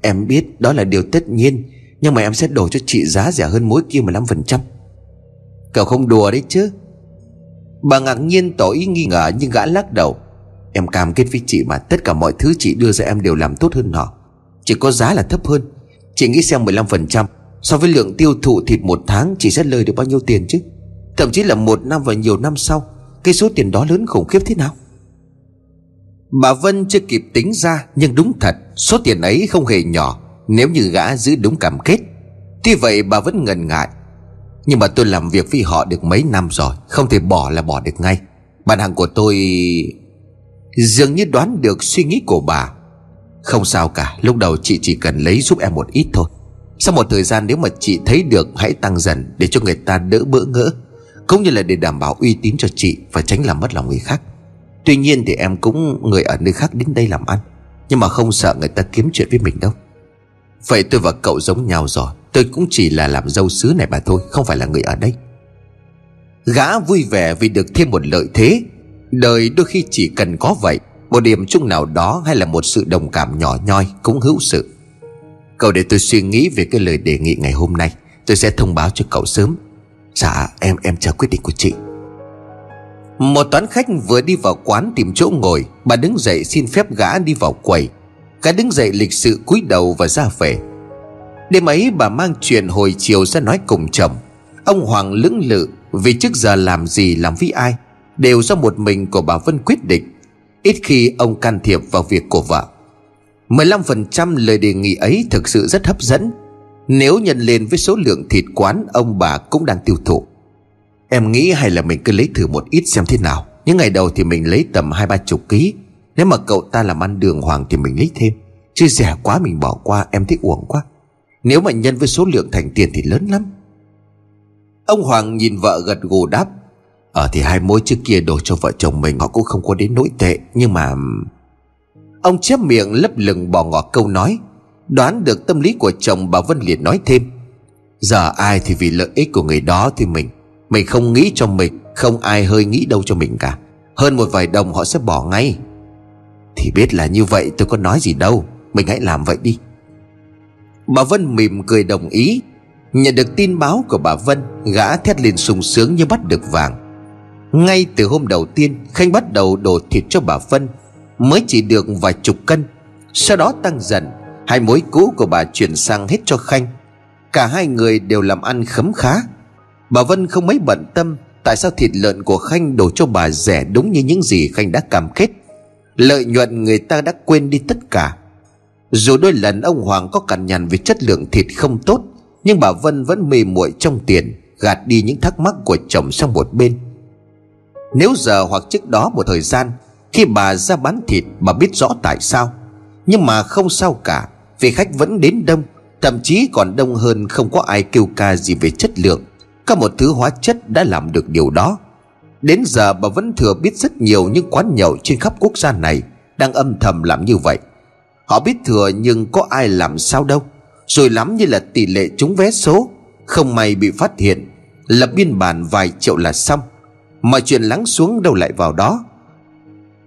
Speaker 1: Em biết đó là điều tất nhiên, Nhưng mà em sẽ đổ cho chị giá rẻ hơn mối kia 15% Cậu không đùa đấy chứ? Bà ngạc nhiên tỏ ý nghi ngờ, Nhưng gã lắc đầu. Em cam kết với chị mà Tất cả mọi thứ chị đưa ra em đều làm tốt hơn họ. Chỉ có giá là thấp hơn. Chị nghĩ xem 15% So với lượng tiêu thụ thịt một tháng Chị sẽ lời được bao nhiêu tiền chứ? Thậm chí là một năm và nhiều năm sau, Cái số tiền đó lớn khủng khiếp thế nào? Bà Vân chưa kịp tính ra, Nhưng đúng thật, Số tiền ấy không hề nhỏ, Nếu như gã giữ đúng cam kết. Tuy vậy bà vẫn ngần ngại. Nhưng mà tôi làm việc với họ được mấy năm rồi, Không thể bỏ là bỏ được ngay. Bạn hàng của tôi Dường như đoán được suy nghĩ của bà. Không sao cả, Lúc đầu chị chỉ cần lấy giúp em một ít thôi. Sau một thời gian nếu mà chị thấy được, Hãy tăng dần để cho người ta đỡ bỡ ngỡ, Cũng như là để đảm bảo uy tín cho chị Và tránh làm mất lòng người khác. Tuy nhiên thì em cũng người ở nơi khác đến đây làm ăn, Nhưng mà không sợ người ta kiếm chuyện với mình đâu. Vậy tôi và cậu giống nhau rồi, Tôi cũng chỉ là làm dâu xứ này mà thôi, Không phải là người ở đây. Gã vui vẻ vì được thêm một lợi thế. Đời đôi khi chỉ cần có vậy, Một điểm chung nào đó hay là một sự đồng cảm nhỏ nhoi cũng hữu sự. Cậu để tôi suy nghĩ về cái lời đề nghị ngày hôm nay, Tôi sẽ thông báo cho cậu sớm. Dạ em em chờ quyết định của chị. Một toán khách vừa đi vào quán tìm chỗ ngồi, Bà đứng dậy xin phép gã đi vào quầy. Gã đứng dậy lịch sự cúi đầu và ra về. Đêm ấy, bà mang chuyện hồi chiều ra nói cùng chồng. Ông Hoàng lưỡng lự, Vì trước giờ làm gì, làm với ai? Đều do một mình của bà Vân quyết định. Ít khi ông can thiệp vào việc của vợ. 15% lời đề nghị ấy thực sự rất hấp dẫn. Nếu nhân lên với số lượng thịt quán, ông bà cũng đang tiêu thụ. Em nghĩ hay là mình cứ lấy thử một ít xem thế nào. Những ngày đầu thì mình lấy tầm hai ba chục ký. Nếu mà cậu ta làm ăn đường hoàng thì mình lấy thêm. Chứ rẻ quá mình bỏ qua, em thấy uổng quá. Nếu mà nhân với số lượng thành tiền thì lớn lắm. Ông Hoàng nhìn vợ gật gù đáp Ờ thì hai mối trước kia đổ cho vợ chồng mình Họ cũng không có đến nỗi tệ, Nhưng mà Ông chép miệng lấp lửng bỏ ngỏ câu nói, Đoán được tâm lý của chồng bà Vân liền nói thêm. Giờ ai thì vì lợi ích của người đó thì mình Mình không nghĩ cho mình, Không ai hơi nghĩ đâu cho mình cả. Hơn một vài đồng họ sẽ bỏ ngay. Thì biết là như vậy, tôi có nói gì đâu, Mình hãy làm vậy đi. Bà Vân mỉm cười đồng ý, Nhận được tin báo của bà Vân, Gã thét lên sung sướng như bắt được vàng. Ngay từ hôm đầu tiên, Khanh bắt đầu đổ thịt cho bà Vân, Mới chỉ được vài chục cân. Sau đó tăng dần, Hai mối cũ của bà chuyển sang hết cho Khanh. Cả hai người đều làm ăn khấm khá. Bà Vân không mấy bận tâm Tại sao thịt lợn của Khanh đổ cho bà rẻ đúng như những gì Khanh đã cam kết. Lợi nhuận người ta đã quên đi tất cả. Dù đôi lần ông Hoàng có cằn nhằn về chất lượng thịt không tốt, Nhưng bà Vân vẫn mê muội trong tiền, Gạt đi những thắc mắc của chồng sang một bên. Nếu giờ hoặc trước đó một thời gian, khi bà ra bán thịt bà biết rõ tại sao, Nhưng mà không sao cả, Vì khách vẫn đến đông, Thậm chí còn đông hơn không có ai kêu ca gì về chất lượng, Có một thứ hóa chất đã làm được điều đó. Đến giờ bà vẫn thừa biết rất nhiều những quán nhậu trên khắp quốc gia này Đang âm thầm làm như vậy. Họ biết thừa nhưng có ai làm sao đâu, Rồi lắm như là tỷ lệ trúng vé số, Không may bị phát hiện, Lập biên bản vài triệu là xong. Mọi chuyện lắng xuống đâu lại vào đó.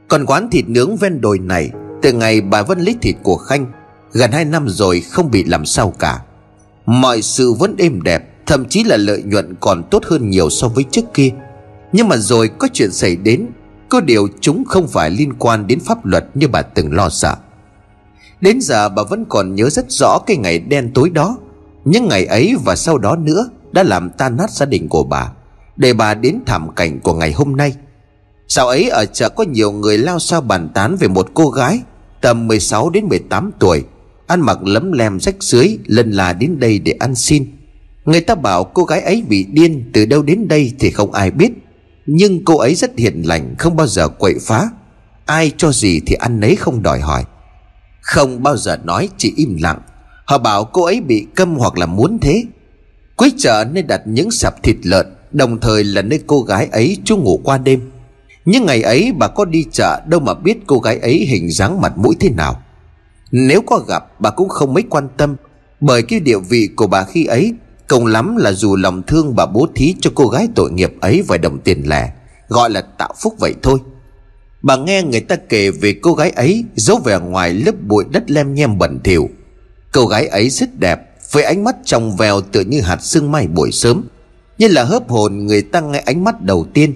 Speaker 1: Còn quán thịt nướng ven đồi này, Từ ngày bà Vân lấy thịt của Khanh, Gần hai năm rồi không bị làm sao cả. Mọi sự vẫn êm đẹp, Thậm chí là lợi nhuận còn tốt hơn nhiều so với trước kia. Nhưng mà rồi có chuyện xảy đến, Có điều chúng không phải liên quan đến pháp luật như bà từng lo sợ. Đến giờ bà vẫn còn nhớ rất rõ cái ngày đen tối đó, Những ngày ấy và sau đó nữa Đã làm tan nát gia đình của bà. Để bà đến thảm cảnh của ngày hôm nay. Sau ấy ở chợ có nhiều người lao sao bàn tán về một cô gái Tầm 16 đến 18 tuổi, Ăn mặc lấm lem rách dưới Lần là đến đây để ăn xin. Người ta bảo cô gái ấy bị điên, Từ đâu đến đây thì không ai biết. Nhưng cô ấy rất hiền lành, Không bao giờ quậy phá. Ai cho gì thì ăn nấy không đòi hỏi. Không bao giờ nói chỉ im lặng. Họ bảo cô ấy bị câm hoặc là muốn thế. Cuối chợ nên đặt những sạp thịt lợn Đồng thời là nơi cô gái ấy trú ngủ qua đêm. Nhưng ngày ấy bà có đi chợ, đâu mà biết cô gái ấy hình dáng mặt mũi thế nào. Nếu có gặp, bà cũng không mấy quan tâm, Bởi cái địa vị của bà khi ấy Cộng lắm là dù lòng thương bà bố thí cho cô gái tội nghiệp ấy vài đồng tiền lẻ, Gọi là tạo phúc vậy thôi. Bà nghe người ta kể về cô gái ấy, Giấu vẻ ngoài lớp bụi đất lem nhem bẩn thỉu. Cô gái ấy rất đẹp, Với ánh mắt trong veo tựa như hạt sương mai buổi sớm. Như là hớp hồn người ta nghe ánh mắt đầu tiên.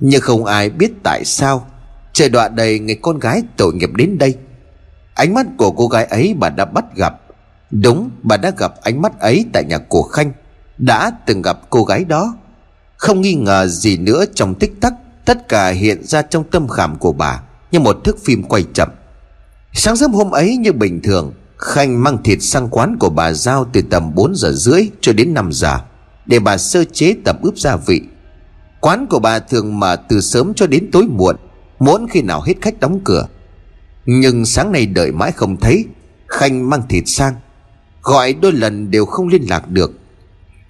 Speaker 1: Nhưng không ai biết tại sao. Trời đọa đầy người con gái tội nghiệp đến đây. Ánh mắt của cô gái ấy bà đã bắt gặp. Đúng, bà đã gặp ánh mắt ấy tại nhà của Khanh. Đã từng gặp cô gái đó. Không nghi ngờ gì nữa trong tích tắc, Tất cả hiện ra trong tâm khảm của bà Như một thước phim quay chậm. Sáng sớm hôm ấy như bình thường, Khanh mang thịt sang quán của bà Giao từ tầm 4 giờ rưỡi cho đến 5 giờ. Để bà sơ chế tẩm ướp gia vị. Quán của bà thường mở từ sớm cho đến tối muộn, Muốn khi nào hết khách đóng cửa. Nhưng sáng nay đợi mãi không thấy, Khanh mang thịt sang, Gọi đôi lần đều không liên lạc được.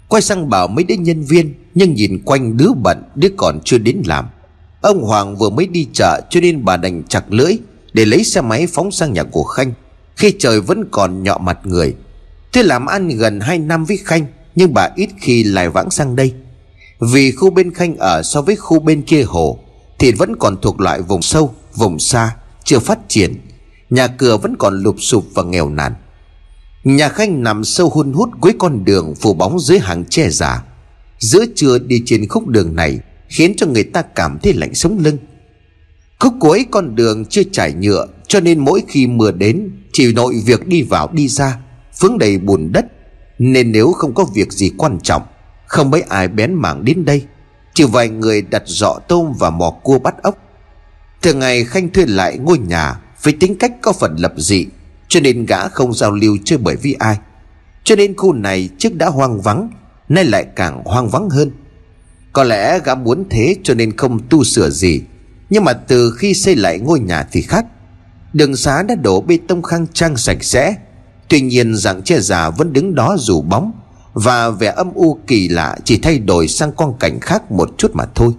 Speaker 1: Quay sang bảo mấy đứa nhân viên, Nhưng nhìn quanh đứa bận, Đứa còn chưa đến làm. Ông Hoàng vừa mới đi chợ cho nên bà đành chặt lưỡi Để lấy xe máy phóng sang nhà của Khanh, Khi trời vẫn còn nhọ mặt người. Thế làm ăn gần 2 năm với Khanh nhưng bà ít khi lại vãng sang đây. Vì khu bên Khanh ở so với khu bên kia hồ Thì vẫn còn thuộc loại vùng sâu, vùng xa Chưa phát triển. Nhà cửa vẫn còn lụp sụp và nghèo nàn. Nhà Khanh nằm sâu hun hút cuối con đường phủ bóng dưới hàng tre già. Giữa trưa đi trên khúc đường này Khiến cho người ta cảm thấy lạnh sống lưng. Khúc cuối con đường chưa trải nhựa Cho nên mỗi khi mưa đến Chỉ nội việc đi vào đi ra Vướng đầy bùn đất. Nên nếu không có việc gì quan trọng, Không mấy ai bén mảng đến đây, Chỉ vài người đặt dọ tôm và mò cua bắt ốc. Thường ngày Khanh thuê lại ngôi nhà Với tính cách có phần lập dị, Cho nên gã không giao lưu chơi bởi với ai. Cho nên khu này trước đã hoang vắng, Nay lại càng hoang vắng hơn. Có lẽ gã muốn thế cho nên không tu sửa gì, Nhưng mà từ khi xây lại ngôi nhà thì khác. Đường xá đã đổ bê tông khang trang sạch sẽ Tuy nhiên dạng che già vẫn đứng đó rủ bóng, Và vẻ âm u kỳ lạ chỉ thay đổi sang quang cảnh khác một chút mà thôi.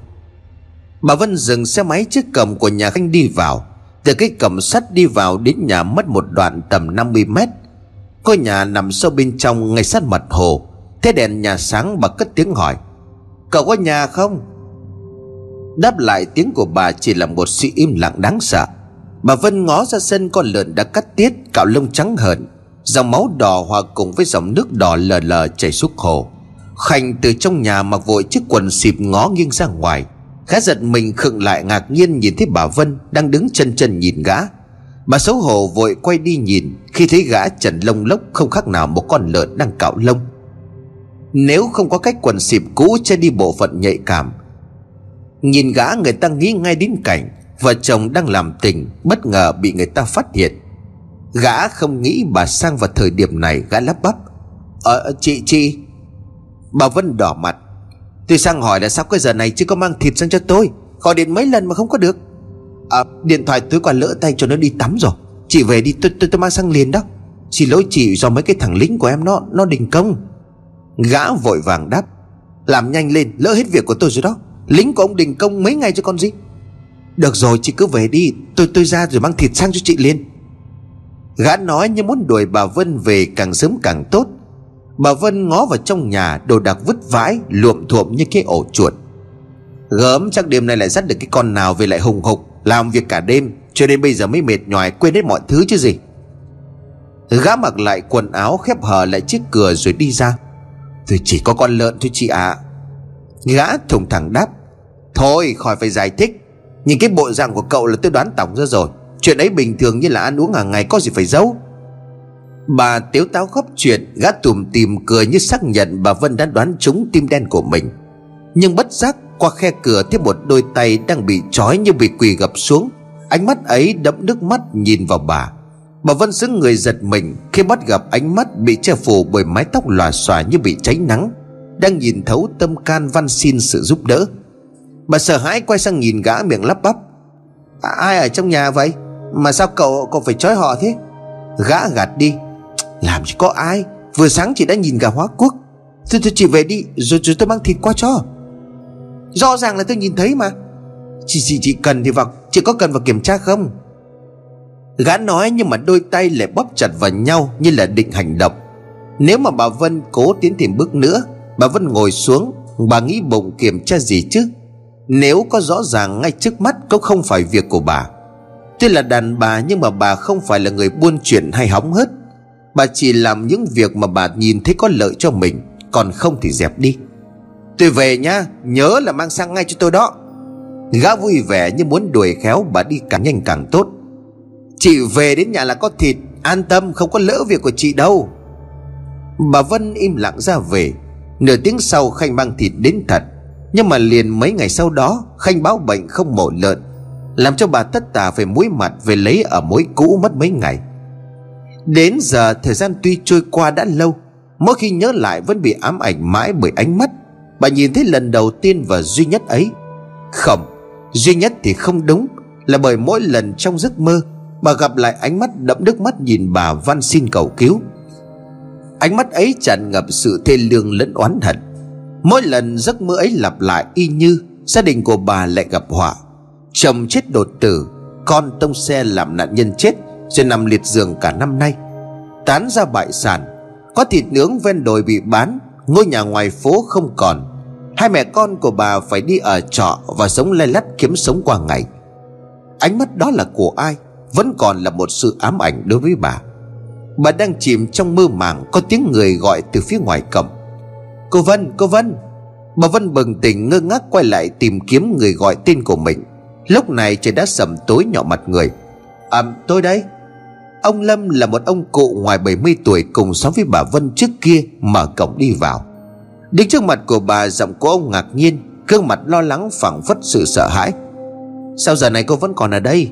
Speaker 1: Bà Vân dừng xe máy trước cầm của nhà Khanh đi vào. Từ cái cầm sắt đi vào đến nhà mất một đoạn tầm 50 mét. Ngôi nhà nằm sâu bên trong ngay sát mặt hồ. Thế đèn nhà sáng, bà cất tiếng hỏi, Cậu có nhà không? Đáp lại tiếng của bà chỉ là một sự im lặng đáng sợ. Bà Vân ngó ra sân con lợn đã cắt tiết, Cạo lông trắng hờn. Dòng máu đỏ hòa cùng với dòng nước đỏ lờ lờ chảy xuống hồ. Khanh từ trong nhà mặc vội chiếc quần xịp ngó nghiêng ra ngoài. Khá giật mình khựng lại ngạc nhiên nhìn thấy bà Vân Đang đứng chân chân nhìn gã. Bà xấu hổ vội quay đi nhìn, Khi thấy gã trần lông lốc không khác nào một con lợn đang cạo lông. Nếu không có cách quần xịp cũ che đi bộ phận nhạy cảm. Nhìn gã người ta nghĩ ngay đến cảnh, Vợ chồng đang làm tình, Bất ngờ bị người ta phát hiện. Gã không nghĩ bà sang vào thời điểm này Gã lắp bắp. Ờ chị chị. Bà Vân đỏ mặt. Tôi sang hỏi là sao cái giờ này chứ có mang thịt sang cho tôi? Gọi điện mấy lần mà không có được. À điện thoại tôi còn lỡ tay cho nó đi tắm rồi. Chị về đi tôi tôi, tôi mang sang liền đó. Xin lỗi chị do mấy cái thằng lính của em nó Nó đình công. Gã vội vàng đáp. Làm nhanh lên lỡ hết việc của tôi rồi đó. Lính của ông đình công mấy ngày cho con gì? Được rồi chị cứ về đi. Tôi tôi ra rồi mang thịt sang cho chị liền. Gã nói như muốn đuổi bà Vân về càng sớm càng tốt. Bà Vân ngó vào trong nhà, Đồ đạc vứt vãi, Luộm thuộm như cái ổ chuột. Gớm, chắc đêm nay lại dắt được cái con nào về lại hùng hục, Làm việc cả đêm, Cho nên bây giờ mới mệt nhòi quên hết mọi thứ chứ gì. Gã mặc lại quần áo khép hờ lại chiếc cửa rồi đi ra. Tôi chỉ có con lợn thôi chị ạ. À. Gã thùng thẳng đáp. Thôi, khỏi phải giải thích. Nhìn cái bộ dạng của cậu là tôi đoán tổng ra rồi. Chuyện ấy bình thường như là ăn uống hàng ngày có gì phải giấu. Bà tiếu táo khóc chuyện Gã tùm tìm cười như xác nhận Bà Vân đã đoán trúng tim đen của mình. Nhưng bất giác qua khe cửa Thấy một đôi tay đang bị trói như bị quỳ gập xuống. Ánh mắt ấy đẫm nước mắt nhìn vào bà. Bà Vân xứng người giật mình Khi bắt gặp ánh mắt bị che phủ Bởi mái tóc lòa xòa như bị cháy nắng Đang nhìn thấu tâm can văn xin sự giúp đỡ. Bà sợ hãi quay sang nhìn gã miệng lắp bắp. À, Ai ở trong nhà vậy? Mà sao cậu cậu phải trói họ thế? Gã gạt đi. Làm gì có ai? Vừa sáng chị đã nhìn gà hóa quốc Thôi thôi chị về đi Rồi, rồi tôi mang thịt qua cho. Rõ ràng là tôi nhìn thấy mà. Chị chị chị cần thì vào Chị có cần vào kiểm tra không? Gã nói nhưng mà đôi tay lại bóp chặt vào nhau Như là định hành động. Nếu mà bà Vân cố tiến thêm bước nữa Bà Vân ngồi xuống Bà nghĩ bụng kiểm tra gì chứ? Nếu có rõ ràng ngay trước mắt Cũng không phải việc của bà. Tuy là đàn bà nhưng mà bà không phải là người buôn chuyện hay hóng hớt. Bà chỉ làm những việc mà bà nhìn thấy có lợi cho mình, Còn không thì dẹp đi. Tôi về nhá, Nhớ là mang sang ngay cho tôi đó. Gã vui vẻ như muốn đuổi khéo Bà đi càng nhanh càng tốt. Chị về đến nhà là có thịt, An tâm, không có lỡ việc của chị đâu. Bà Vân im lặng ra về. Nửa tiếng sau Khanh mang thịt đến thật. Nhưng mà liền mấy ngày sau đó, Khanh báo bệnh không mổ lợn. Làm cho bà tất tả phải muối mặt Về lấy ở mối cũ mất mấy ngày. Đến giờ thời gian tuy trôi qua đã lâu, Mỗi khi nhớ lại vẫn bị ám ảnh mãi bởi ánh mắt. Bà nhìn thấy lần đầu tiên và duy nhất ấy. Không, Duy nhất thì không đúng, Là bởi mỗi lần trong giấc mơ, Bà gặp lại ánh mắt đẫm nước mắt nhìn bà van xin cầu cứu. Ánh mắt ấy tràn ngập sự thê lương lẫn oán hận. Mỗi lần giấc mơ ấy lặp lại y như Gia đình của bà lại gặp họa. Chồng chết đột tử Con tông xe làm nạn nhân chết Rồi nằm liệt giường cả năm nay. Tán ra bại sản Có thịt nướng ven đồi bị bán Ngôi nhà ngoài phố không còn. Hai mẹ con của bà phải đi ở trọ Và sống lay lắt kiếm sống qua ngày. Ánh mắt đó là của ai Vẫn còn là một sự ám ảnh đối với bà. Bà đang chìm trong mơ màng Có tiếng người gọi từ phía ngoài cổng. Cô Vân, cô Vân. Bà Vân bừng tỉnh ngơ ngác quay lại tìm kiếm người gọi tên của mình. Lúc này trời đã sầm tối nhỏ mặt người. À tôi đây. Ông Lâm là một ông cụ ngoài 70 tuổi Cùng sống với bà Vân trước kia Mở cổng đi vào. Đến trước mặt của bà, giọng của ông ngạc nhiên, Gương mặt lo lắng phảng phất sự sợ hãi. Sao giờ này cô vẫn còn ở đây?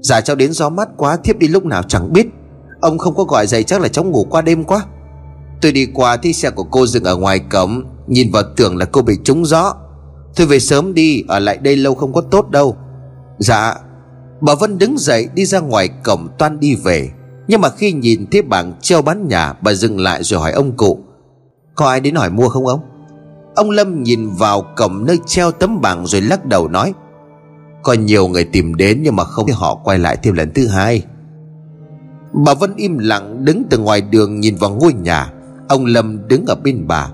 Speaker 1: Dạ cháu đến gió mát quá, Thiếp đi lúc nào chẳng biết. Ông không có gọi dậy chắc là cháu ngủ qua đêm quá. Tôi đi qua thì xe của cô dừng ở ngoài cổng, Nhìn vào tưởng là cô bị trúng gió. Thôi về sớm đi, Ở lại đây lâu không có tốt đâu. Dạ Bà Vân đứng dậy đi ra ngoài cổng toan đi về. Nhưng mà khi nhìn thấy bảng treo bán nhà, Bà dừng lại rồi hỏi ông cụ, Có ai đến hỏi mua không ông? Ông Lâm nhìn vào cổng nơi treo tấm bảng rồi lắc đầu nói, Có nhiều người tìm đến nhưng mà không thấy họ quay lại thêm lần thứ hai. Bà Vân im lặng đứng từ ngoài đường nhìn vào ngôi nhà. Ông Lâm đứng ở bên bà.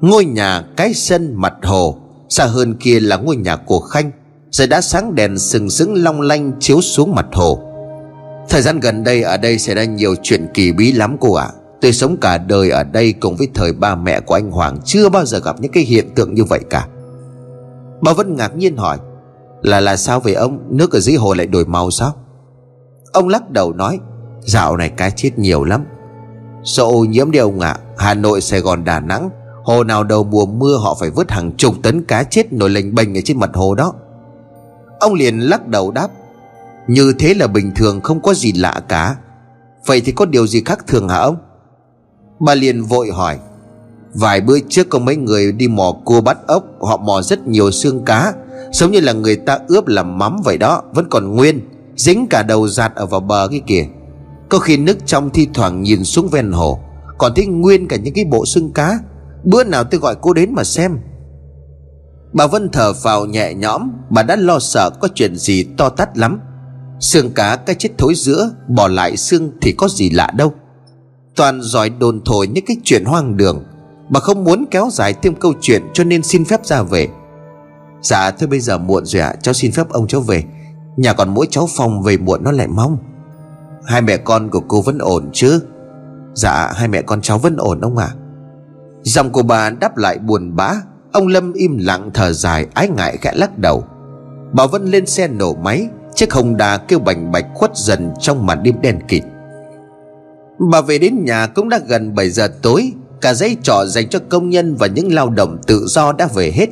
Speaker 1: Ngôi nhà cái sân mặt hồ. Xa hơn kia là ngôi nhà của Khanh Giờ đã sáng đèn sừng sững long lanh chiếu xuống mặt hồ. Thời gian gần đây ở đây xảy ra nhiều chuyện kỳ bí lắm cô ạ. À. Tôi sống cả đời ở đây cùng với thời ba mẹ của anh Hoàng Chưa bao giờ gặp những cái hiện tượng như vậy cả. Bà vẫn ngạc nhiên hỏi Là là sao vậy ông? Nước ở dưới hồ lại đổi màu sao? Ông lắc đầu nói Dạo này cá chết nhiều lắm. Sợ ô nhiễm đi ông ạ. À. Hà Nội, Sài Gòn, Đà Nẵng Hồ nào đầu mùa mưa họ phải vớt hàng chục tấn cá chết nổi lềnh bềnh ở trên mặt hồ đó. Ông liền lắc đầu đáp, Như thế là bình thường, không có gì lạ cả. Vậy thì có điều gì khác thường hả ông? Bà liền vội hỏi, Vài bữa trước có mấy người đi mò cua bắt ốc, Họ mò rất nhiều xương cá, Giống như là người ta ướp làm mắm vậy đó, Vẫn còn nguyên, Dính cả đầu giạt ở vào bờ cái kìa. Có khi nước trong thi thoảng nhìn xuống ven hồ, Còn thấy nguyên cả những cái bộ xương cá Bữa nào tôi gọi cô đến mà xem. Bà Vân thở vào nhẹ nhõm Bà đã lo sợ có chuyện gì to tát lắm. Xương cá cái chết thối giữa Bỏ lại xương thì có gì lạ đâu. Toàn giỏi đồn thổi những cái chuyện hoang đường Bà không muốn kéo dài thêm câu chuyện Cho nên xin phép ra về. Dạ thôi bây giờ muộn rồi ạ à, Cháu xin phép ông cháu về. Nhà còn mỗi cháu phòng về muộn nó lại mong. Hai mẹ con của cô vẫn ổn chứ? Dạ hai mẹ con cháu vẫn ổn ông ạ. à? Dòng của bà đáp lại buồn bã. Ông Lâm im lặng thở dài, ái ngại khẽ lắc đầu. Bà Vân lên xe nổ máy, Chiếc hồng đà kêu bành bạch khuất dần trong màn đêm đen kịt. Bà về đến nhà cũng đã gần 7 giờ tối, Cả giấy trọ dành cho công nhân và những lao động tự do đã về hết.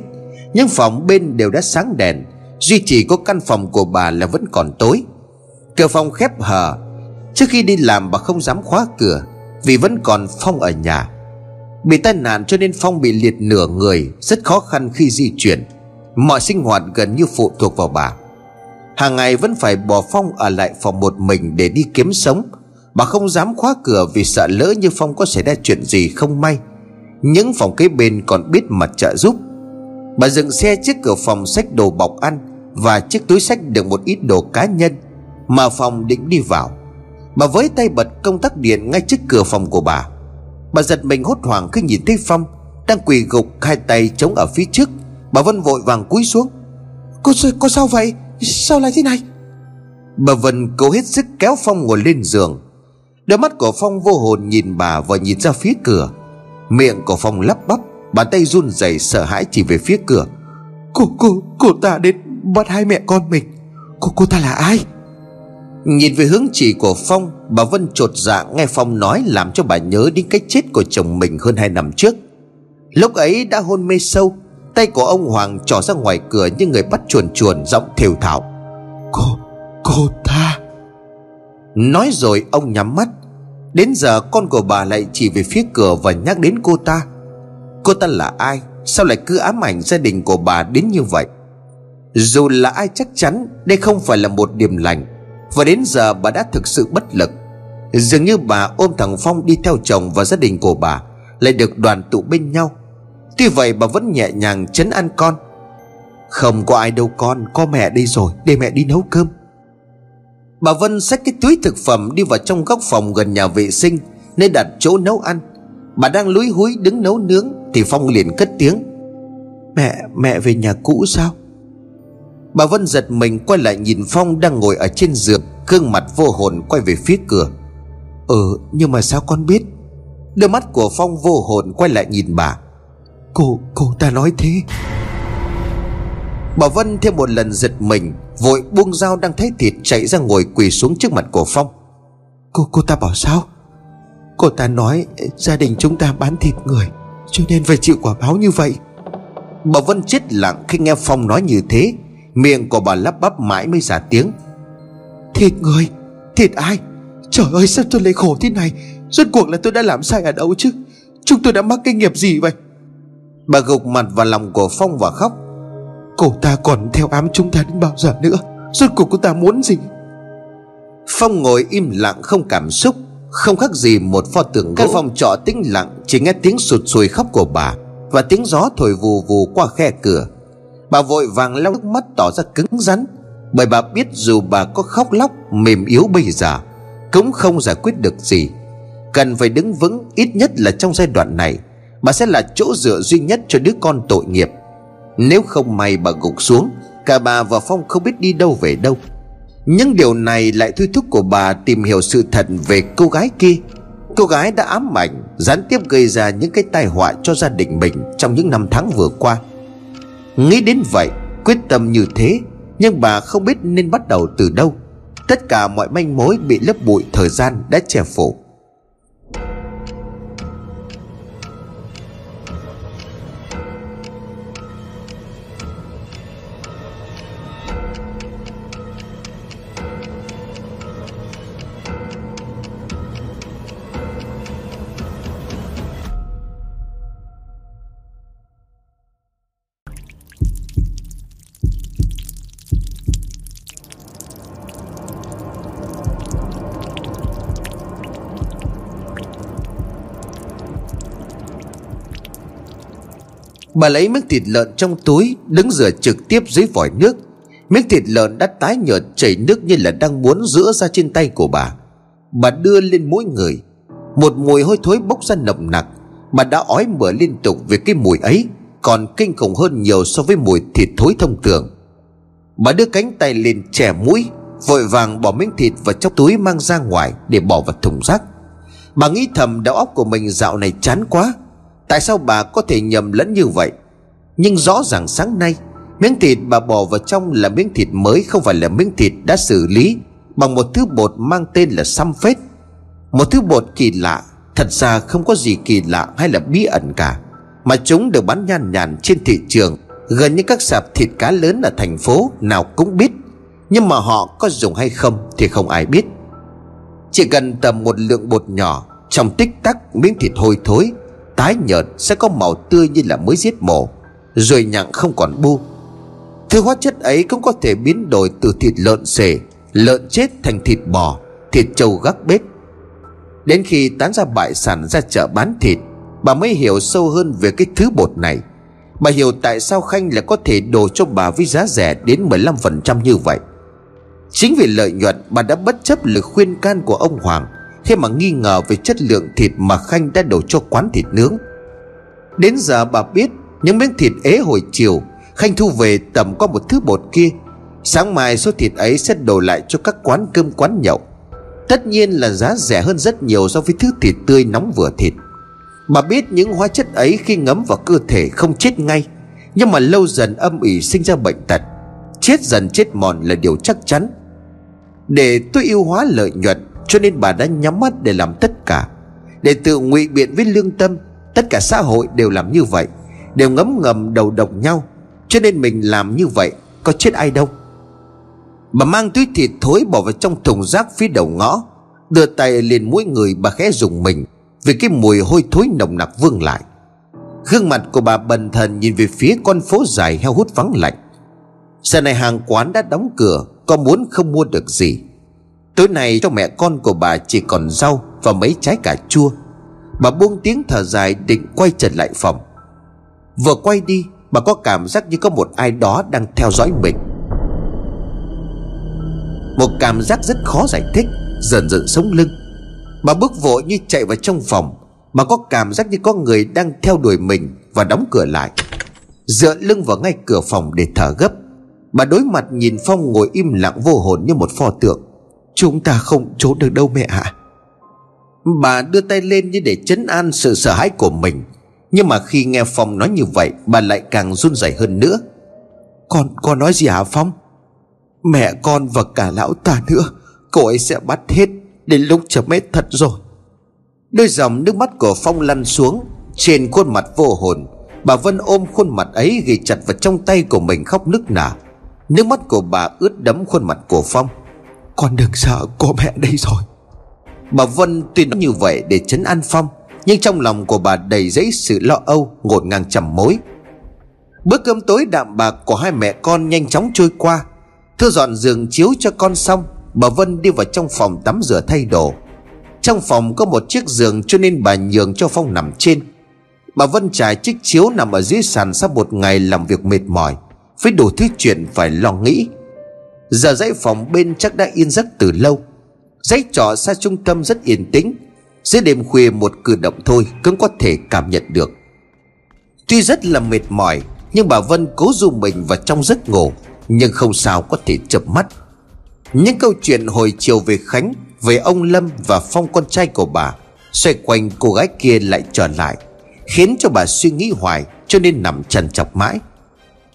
Speaker 1: Những phòng bên đều đã sáng đèn, Duy chỉ có căn phòng của bà là vẫn còn tối. Cửa phòng khép hờ, Trước khi đi làm bà không dám khóa cửa, Vì vẫn còn Phong ở nhà. Bị tai nạn cho nên Phong bị liệt nửa người, Rất khó khăn khi di chuyển. Mọi sinh hoạt gần như phụ thuộc vào bà. Hàng ngày vẫn phải bỏ Phong ở lại phòng một mình để đi kiếm sống. Bà không dám khóa cửa vì sợ lỡ như Phong có xảy ra chuyện gì không may. Những phòng kế bên còn biết mặt trợ giúp. Bà dừng xe trước cửa phòng sách đồ bọc ăn Và chiếc túi sách đựng một ít đồ cá nhân Mà Phong định đi vào. Bà với tay bật công tắc điện ngay trước cửa phòng của bà. Bà giật mình hốt hoảng khi nhìn thấy Phong Đang quỳ gục hai tay chống ở phía trước. Bà Vân vội vàng cúi xuống. Cô, cô sao vậy? Sao lại thế này? Bà Vân cố hết sức kéo Phong ngồi lên giường. Đôi mắt của Phong vô hồn nhìn bà và nhìn ra phía cửa. Miệng của Phong lắp bắp Bàn tay run rẩy sợ hãi chỉ về phía cửa. Cô, cô, cô ta đến bắt hai mẹ con mình. Cô, cô ta là ai? Nhìn về hướng chỉ của Phong Bà Vân trột dạ nghe Phong nói Làm cho bà nhớ đến cái chết của chồng mình hơn hai năm trước. Lúc ấy đã hôn mê sâu Tay của ông Hoàng trỏ ra ngoài cửa Như người bắt chuồn chuồn giọng thều thảo Cô, cô ta. Nói rồi ông nhắm mắt. Đến giờ con của bà lại chỉ về phía cửa Và nhắc đến cô ta. Cô ta là ai? Sao lại cứ ám ảnh gia đình của bà đến như vậy? Dù là ai chắc chắn Đây không phải là một điểm lành và đến giờ bà đã thực sự bất lực. Dường như bà ôm thằng Phong đi theo chồng và gia đình của bà Lại được đoàn tụ bên nhau. Tuy vậy bà vẫn nhẹ nhàng chấn an con. Không có ai đâu con Có mẹ đây rồi Để mẹ đi nấu cơm. Bà Vân xách cái túi thực phẩm đi vào trong góc phòng gần nhà vệ sinh Nên đặt chỗ nấu ăn. Bà đang lúi húi đứng nấu nướng Thì Phong liền cất tiếng. Mẹ, mẹ về nhà cũ sao? Bà Vân giật mình quay lại nhìn Phong đang ngồi ở trên giường Gương mặt vô hồn quay về phía cửa. Ừ nhưng mà sao con biết? Đôi mắt của Phong vô hồn quay lại nhìn bà. Cô, cô ta nói thế. Bà Vân thêm một lần giật mình Vội buông dao đang thấy thịt chạy ra ngồi quỳ xuống trước mặt của Phong. Cô, cô ta bảo sao? Cô ta nói gia đình chúng ta bán thịt người Cho nên phải chịu quả báo như vậy. Bà Vân chết lặng khi nghe Phong nói như thế Miệng của bà lắp bắp mãi mới giả tiếng. Thịt người, Thịt ai? Trời ơi, sao tôi lại khổ thế này? Rốt cuộc là tôi đã làm sai ở đâu chứ? Chúng tôi đã mắc cái nghiệp gì vậy? Bà gục mặt vào lòng của Phong và khóc. Cô ta còn theo ám chúng ta đến bao giờ nữa? Rốt cuộc cô ta muốn gì? Phong ngồi im lặng không cảm xúc. Không khác gì một pho tượng Căn phòng trọ tĩnh lặng, Chỉ nghe tiếng sụt sùi khóc của bà Và tiếng gió thổi vù vù qua khe cửa. Bà vội vàng lau nước mắt tỏ ra cứng rắn. Bởi bà biết dù bà có khóc lóc, Mềm yếu bây giờ, Cũng không giải quyết được gì. Cần phải đứng vững ít nhất là trong giai đoạn này, Bà sẽ là chỗ dựa duy nhất cho đứa con tội nghiệp. Nếu không may bà gục xuống, Cả bà và Phong không biết đi đâu về đâu. Những điều này lại thôi thúc của bà tìm hiểu sự thật về cô gái kia. Cô gái đã ám ảnh, Gián tiếp gây ra những cái tai họa cho gia đình mình Trong những năm tháng vừa qua. Nghĩ đến vậy, Quyết tâm như thế, Nhưng bà không biết nên bắt đầu từ đâu. Tất cả mọi manh mối bị lớp bụi thời gian đã che phủ. Bà lấy miếng thịt lợn trong túi, Đứng rửa trực tiếp dưới vòi nước. Miếng thịt lợn đã tái nhợt, chảy nước như là đang muốn rửa ra trên tay của bà. Bà đưa lên mỗi người. Một mùi hôi thối bốc ra nồng nặc. Bà đã ói mửa liên tục về cái mùi ấy, Còn kinh khủng hơn nhiều so với mùi thịt thối thông thường. Bà đưa cánh tay lên chè mũi, Vội vàng bỏ miếng thịt vào trong túi mang ra ngoài Để bỏ vào thùng rác. Bà nghĩ thầm, đầu óc của mình dạo này chán quá. Tại sao bà có thể nhầm lẫn như vậy? Nhưng rõ ràng sáng nay, Miếng thịt bà bỏ vào trong là miếng thịt mới, Không phải là miếng thịt đã xử lý, Bằng một thứ bột mang tên là xăm phết. Một thứ bột kỳ lạ, Thật ra không có gì kỳ lạ hay là bí ẩn cả, Mà chúng được bán nhàn nhàn trên thị trường, Gần như các sạp thịt cá lớn ở thành phố Nào cũng biết. Nhưng mà họ có dùng hay không Thì không ai biết. Chỉ cần tầm một lượng bột nhỏ, Trong tích tắc miếng thịt hôi thối Tái nhợt sẽ có màu tươi như là mới giết mổ, Rồi nhặng không còn bu. Thứ hóa chất ấy cũng có thể biến đổi từ thịt lợn xề, Lợn chết thành thịt bò, Thịt trâu gác bếp. Đến khi tán ra bại sản ra chợ bán thịt, Bà mới hiểu sâu hơn về cái thứ bột này. Bà hiểu tại sao Khanh lại có thể đổ cho bà với giá rẻ đến 15% như vậy. Chính vì lợi nhuận, bà đã bất chấp lời khuyên can của ông Hoàng thế mà nghi ngờ về chất lượng thịt mà Khanh đã đổ cho quán thịt nướng. Đến giờ bà biết Những miếng thịt ế hồi chiều, Khanh thu về tầm có một thứ bột kia. Sáng mai số thịt ấy sẽ đổ lại cho các quán cơm quán nhậu. Tất nhiên là giá rẻ hơn rất nhiều so với thứ thịt tươi nóng vừa thịt. Bà biết những hóa chất ấy khi ngấm vào cơ thể không chết ngay, Nhưng mà lâu dần âm ỉ sinh ra bệnh tật. Chết dần chết mòn là điều chắc chắn. Để tôi yêu hóa lợi nhuận cho nên bà đã nhắm mắt để làm tất cả. Để tự ngụy biện với lương tâm, Tất cả xã hội đều làm như vậy, Đều ngấm ngầm đầu độc nhau. Cho nên mình làm như vậy, Có chết ai đâu. Bà mang túi thịt thối bỏ vào trong thùng rác phía đầu ngõ, Đưa tay liền mũi người bà khẽ dùng mình, Vì cái mùi hôi thối nồng nặc vương lại. Gương mặt của bà bần thần nhìn về phía con phố dài heo hút vắng lạnh. Giờ này hàng quán đã đóng cửa, Có muốn không mua được gì. Tối nay cho mẹ con của bà chỉ còn rau Và mấy trái cà chua. Bà buông tiếng thở dài định quay trở lại phòng. Vừa quay đi, Bà có cảm giác như có một ai đó đang theo dõi mình. Một cảm giác rất khó giải thích, Dần dần sống lưng. Bà bước vội như chạy vào trong phòng. Bà có cảm giác như có người đang theo đuổi mình Và đóng cửa lại. Dựa lưng vào ngay cửa phòng để thở gấp. Bà đối mặt nhìn Phong ngồi im lặng vô hồn như một pho tượng. Chúng ta không trốn được đâu mẹ ạ. Bà đưa tay lên như để chấn an sự sợ hãi của mình. Nhưng mà khi nghe Phong nói như vậy Bà lại càng run rẩy hơn nữa. Con, con nói gì hả Phong? Mẹ con và cả lão ta nữa Cô ấy sẽ bắt hết Đến lúc chấm hết thật rồi. Đôi dòng nước mắt của Phong lăn xuống Trên khuôn mặt vô hồn. Bà Vân ôm khuôn mặt ấy ghi chặt vào trong tay của mình khóc nức nở. Nước mắt của bà ướt đẫm khuôn mặt của Phong. Con đừng sợ có mẹ đây rồi. Bà Vân tuy nói như vậy để chấn an Phong, Nhưng trong lòng của bà đầy dẫy sự lo âu, Ngột ngang trầm mối. Bữa cơm tối đạm bạc của hai mẹ con nhanh chóng trôi qua. Thưa dọn giường chiếu cho con xong, Bà Vân đi vào trong phòng tắm rửa thay đồ. Trong phòng có một chiếc giường cho nên bà nhường cho Phong nằm trên. Bà Vân trải chiếc chiếu nằm ở dưới sàn sau một ngày làm việc mệt mỏi, Với đủ thứ chuyện phải lo nghĩ. Giờ dãy phòng bên chắc đã yên giấc từ lâu. Dãy trọ xa trung tâm rất yên tĩnh. Giữa đêm khuya một cử động thôi Cũng có thể cảm nhận được. Tuy rất là mệt mỏi, Nhưng bà Vân cố du mình vào trong giấc ngủ, Nhưng không sao có thể chập mắt. Những câu chuyện hồi chiều về Khánh, Về ông Lâm và Phong con trai của bà, Xoay quanh cô gái kia lại trở lại, Khiến cho bà suy nghĩ hoài Cho nên nằm trần chọc mãi.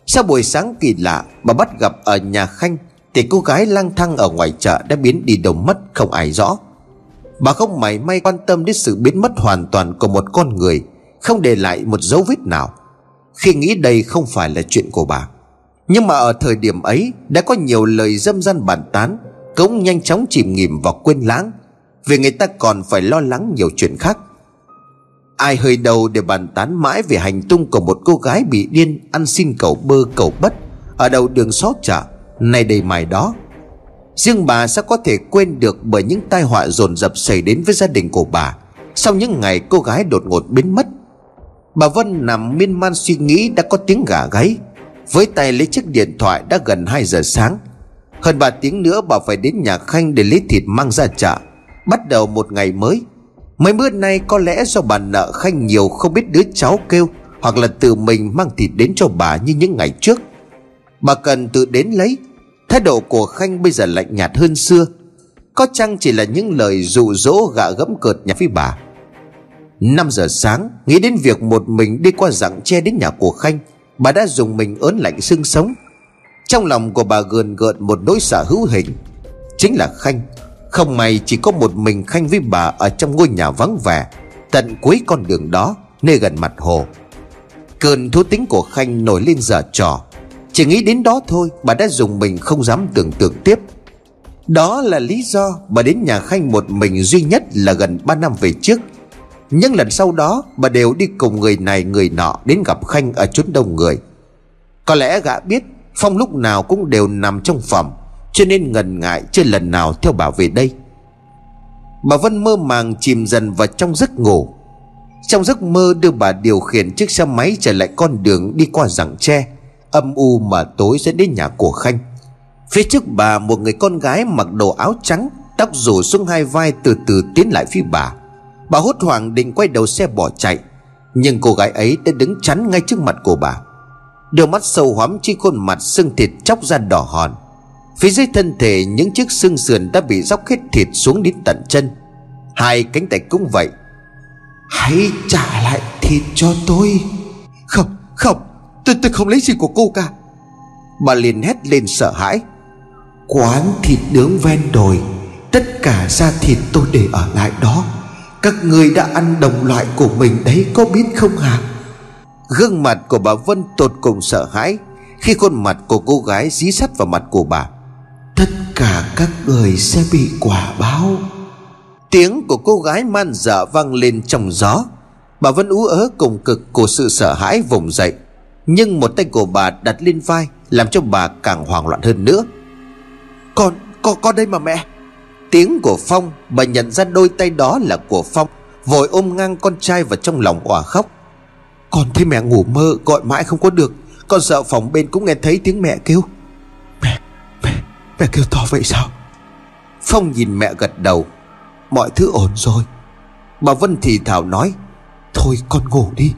Speaker 1: Sau buổi sáng kỳ lạ, Bà bắt gặp ở nhà Khanh thì cô gái lang thang ở ngoài chợ Đã biến đi đâu mất không ai rõ. Bà không mảy may quan tâm đến sự biến mất hoàn toàn của một con người, Không để lại một dấu vết nào. Khi nghĩ đây không phải là chuyện của bà. Nhưng mà ở thời điểm ấy, Đã có nhiều lời dâm gian bàn tán, Cũng nhanh chóng chìm nghỉm và quên lãng, Vì người ta còn phải lo lắng nhiều chuyện khác. Ai hơi đầu để bàn tán mãi về hành tung của một cô gái bị điên Ăn xin cầu bơ cầu bất Ở đầu đường xó chợ nay đây mai đó, Riêng bà sẽ có thể quên được Bởi những tai họa dồn dập xảy đến với gia đình của bà. Sau những ngày cô gái đột ngột biến mất, Bà Vân nằm miên man suy nghĩ đã có tiếng gà gáy. Với tay lấy chiếc điện thoại đã gần 2 giờ sáng. Hơn 3 tiếng nữa bà phải đến nhà Khanh để lấy thịt mang ra chợ. Bắt đầu một ngày mới. Mấy bữa nay có lẽ do bà nợ Khanh nhiều không biết đứa cháu kêu, Hoặc là tự mình mang thịt đến cho bà như những ngày trước. Bà cần tự đến lấy. Thái độ của Khanh bây giờ lạnh nhạt hơn xưa. Có chăng chỉ là những lời dụ dỗ gạ gẫm cợt nhà với bà? 5 giờ sáng, Nghĩ đến việc một mình đi qua rặng tre đến nhà của Khanh, Bà đã dùng mình ớn lạnh xương sống. Trong lòng của bà gườn gợn một nỗi sợ hữu hình. Chính là Khanh, Không may chỉ có một mình Khanh với bà Ở trong ngôi nhà vắng vẻ, Tận cuối con đường đó, Nơi gần mặt hồ. Cơn thú tính của Khanh nổi lên giờ trò. Chỉ nghĩ đến đó thôi Bà đã dùng mình không dám tưởng tượng tiếp. Đó là lý do bà đến nhà Khanh một mình duy nhất là gần 3 năm về trước. Nhưng lần sau đó bà đều đi cùng người này người nọ đến gặp Khanh ở chốn đông người. Có lẽ gã biết Phong lúc nào cũng đều nằm trong phòng, Cho nên ngần ngại chưa lần nào theo bà về đây. Bà Vân mơ màng chìm dần vào trong giấc ngủ. Trong giấc mơ đưa bà điều khiển chiếc xe máy trở lại con đường đi qua rặng tre. Âm u mà tối sẽ đến nhà của Khanh. Phía trước bà một người con gái mặc đồ áo trắng Tóc rủ xuống hai vai từ từ tiến lại phía bà. Bà hốt hoảng định quay đầu xe bỏ chạy Nhưng cô gái ấy đã đứng chắn ngay trước mặt của bà. Đôi mắt sâu hoắm trên khuôn mặt xương thịt chóc ra đỏ hòn. Phía dưới thân thể những chiếc xương sườn đã bị róc hết thịt xuống đến tận chân. Hai cánh tay cũng vậy. Hãy trả lại thịt cho tôi. Không, không. Tôi, tôi không lấy gì của cô cả. Bà liền hét lên sợ hãi. Quán thịt nướng ven đồi Tất cả da thịt tôi để ở lại đó. Các người đã ăn đồng loại của mình đấy có biết không hả? Gương mặt của bà Vân tột cùng sợ hãi Khi khuôn mặt của cô gái dí sắt vào mặt của bà. Tất cả các người sẽ bị quả báo. Tiếng của cô gái man dở vang lên trong gió. Bà Vân ú ớ cùng cực của sự sợ hãi vùng dậy. Nhưng một tay của bà đặt lên vai Làm cho bà càng hoảng loạn hơn nữa. Con, con, con đây mà mẹ. Tiếng của Phong Bà nhận ra đôi tay đó là của Phong Vội ôm ngang con trai vào trong lòng òa khóc. Con thấy mẹ ngủ mơ gọi mãi không có được. Con sợ phòng bên cũng nghe thấy tiếng mẹ kêu.
Speaker 2: Mẹ Mẹ Mẹ kêu to vậy sao?
Speaker 1: Phong nhìn mẹ gật đầu. Mọi thứ ổn rồi. Bà Vân thì thảo nói
Speaker 2: Thôi con ngủ đi.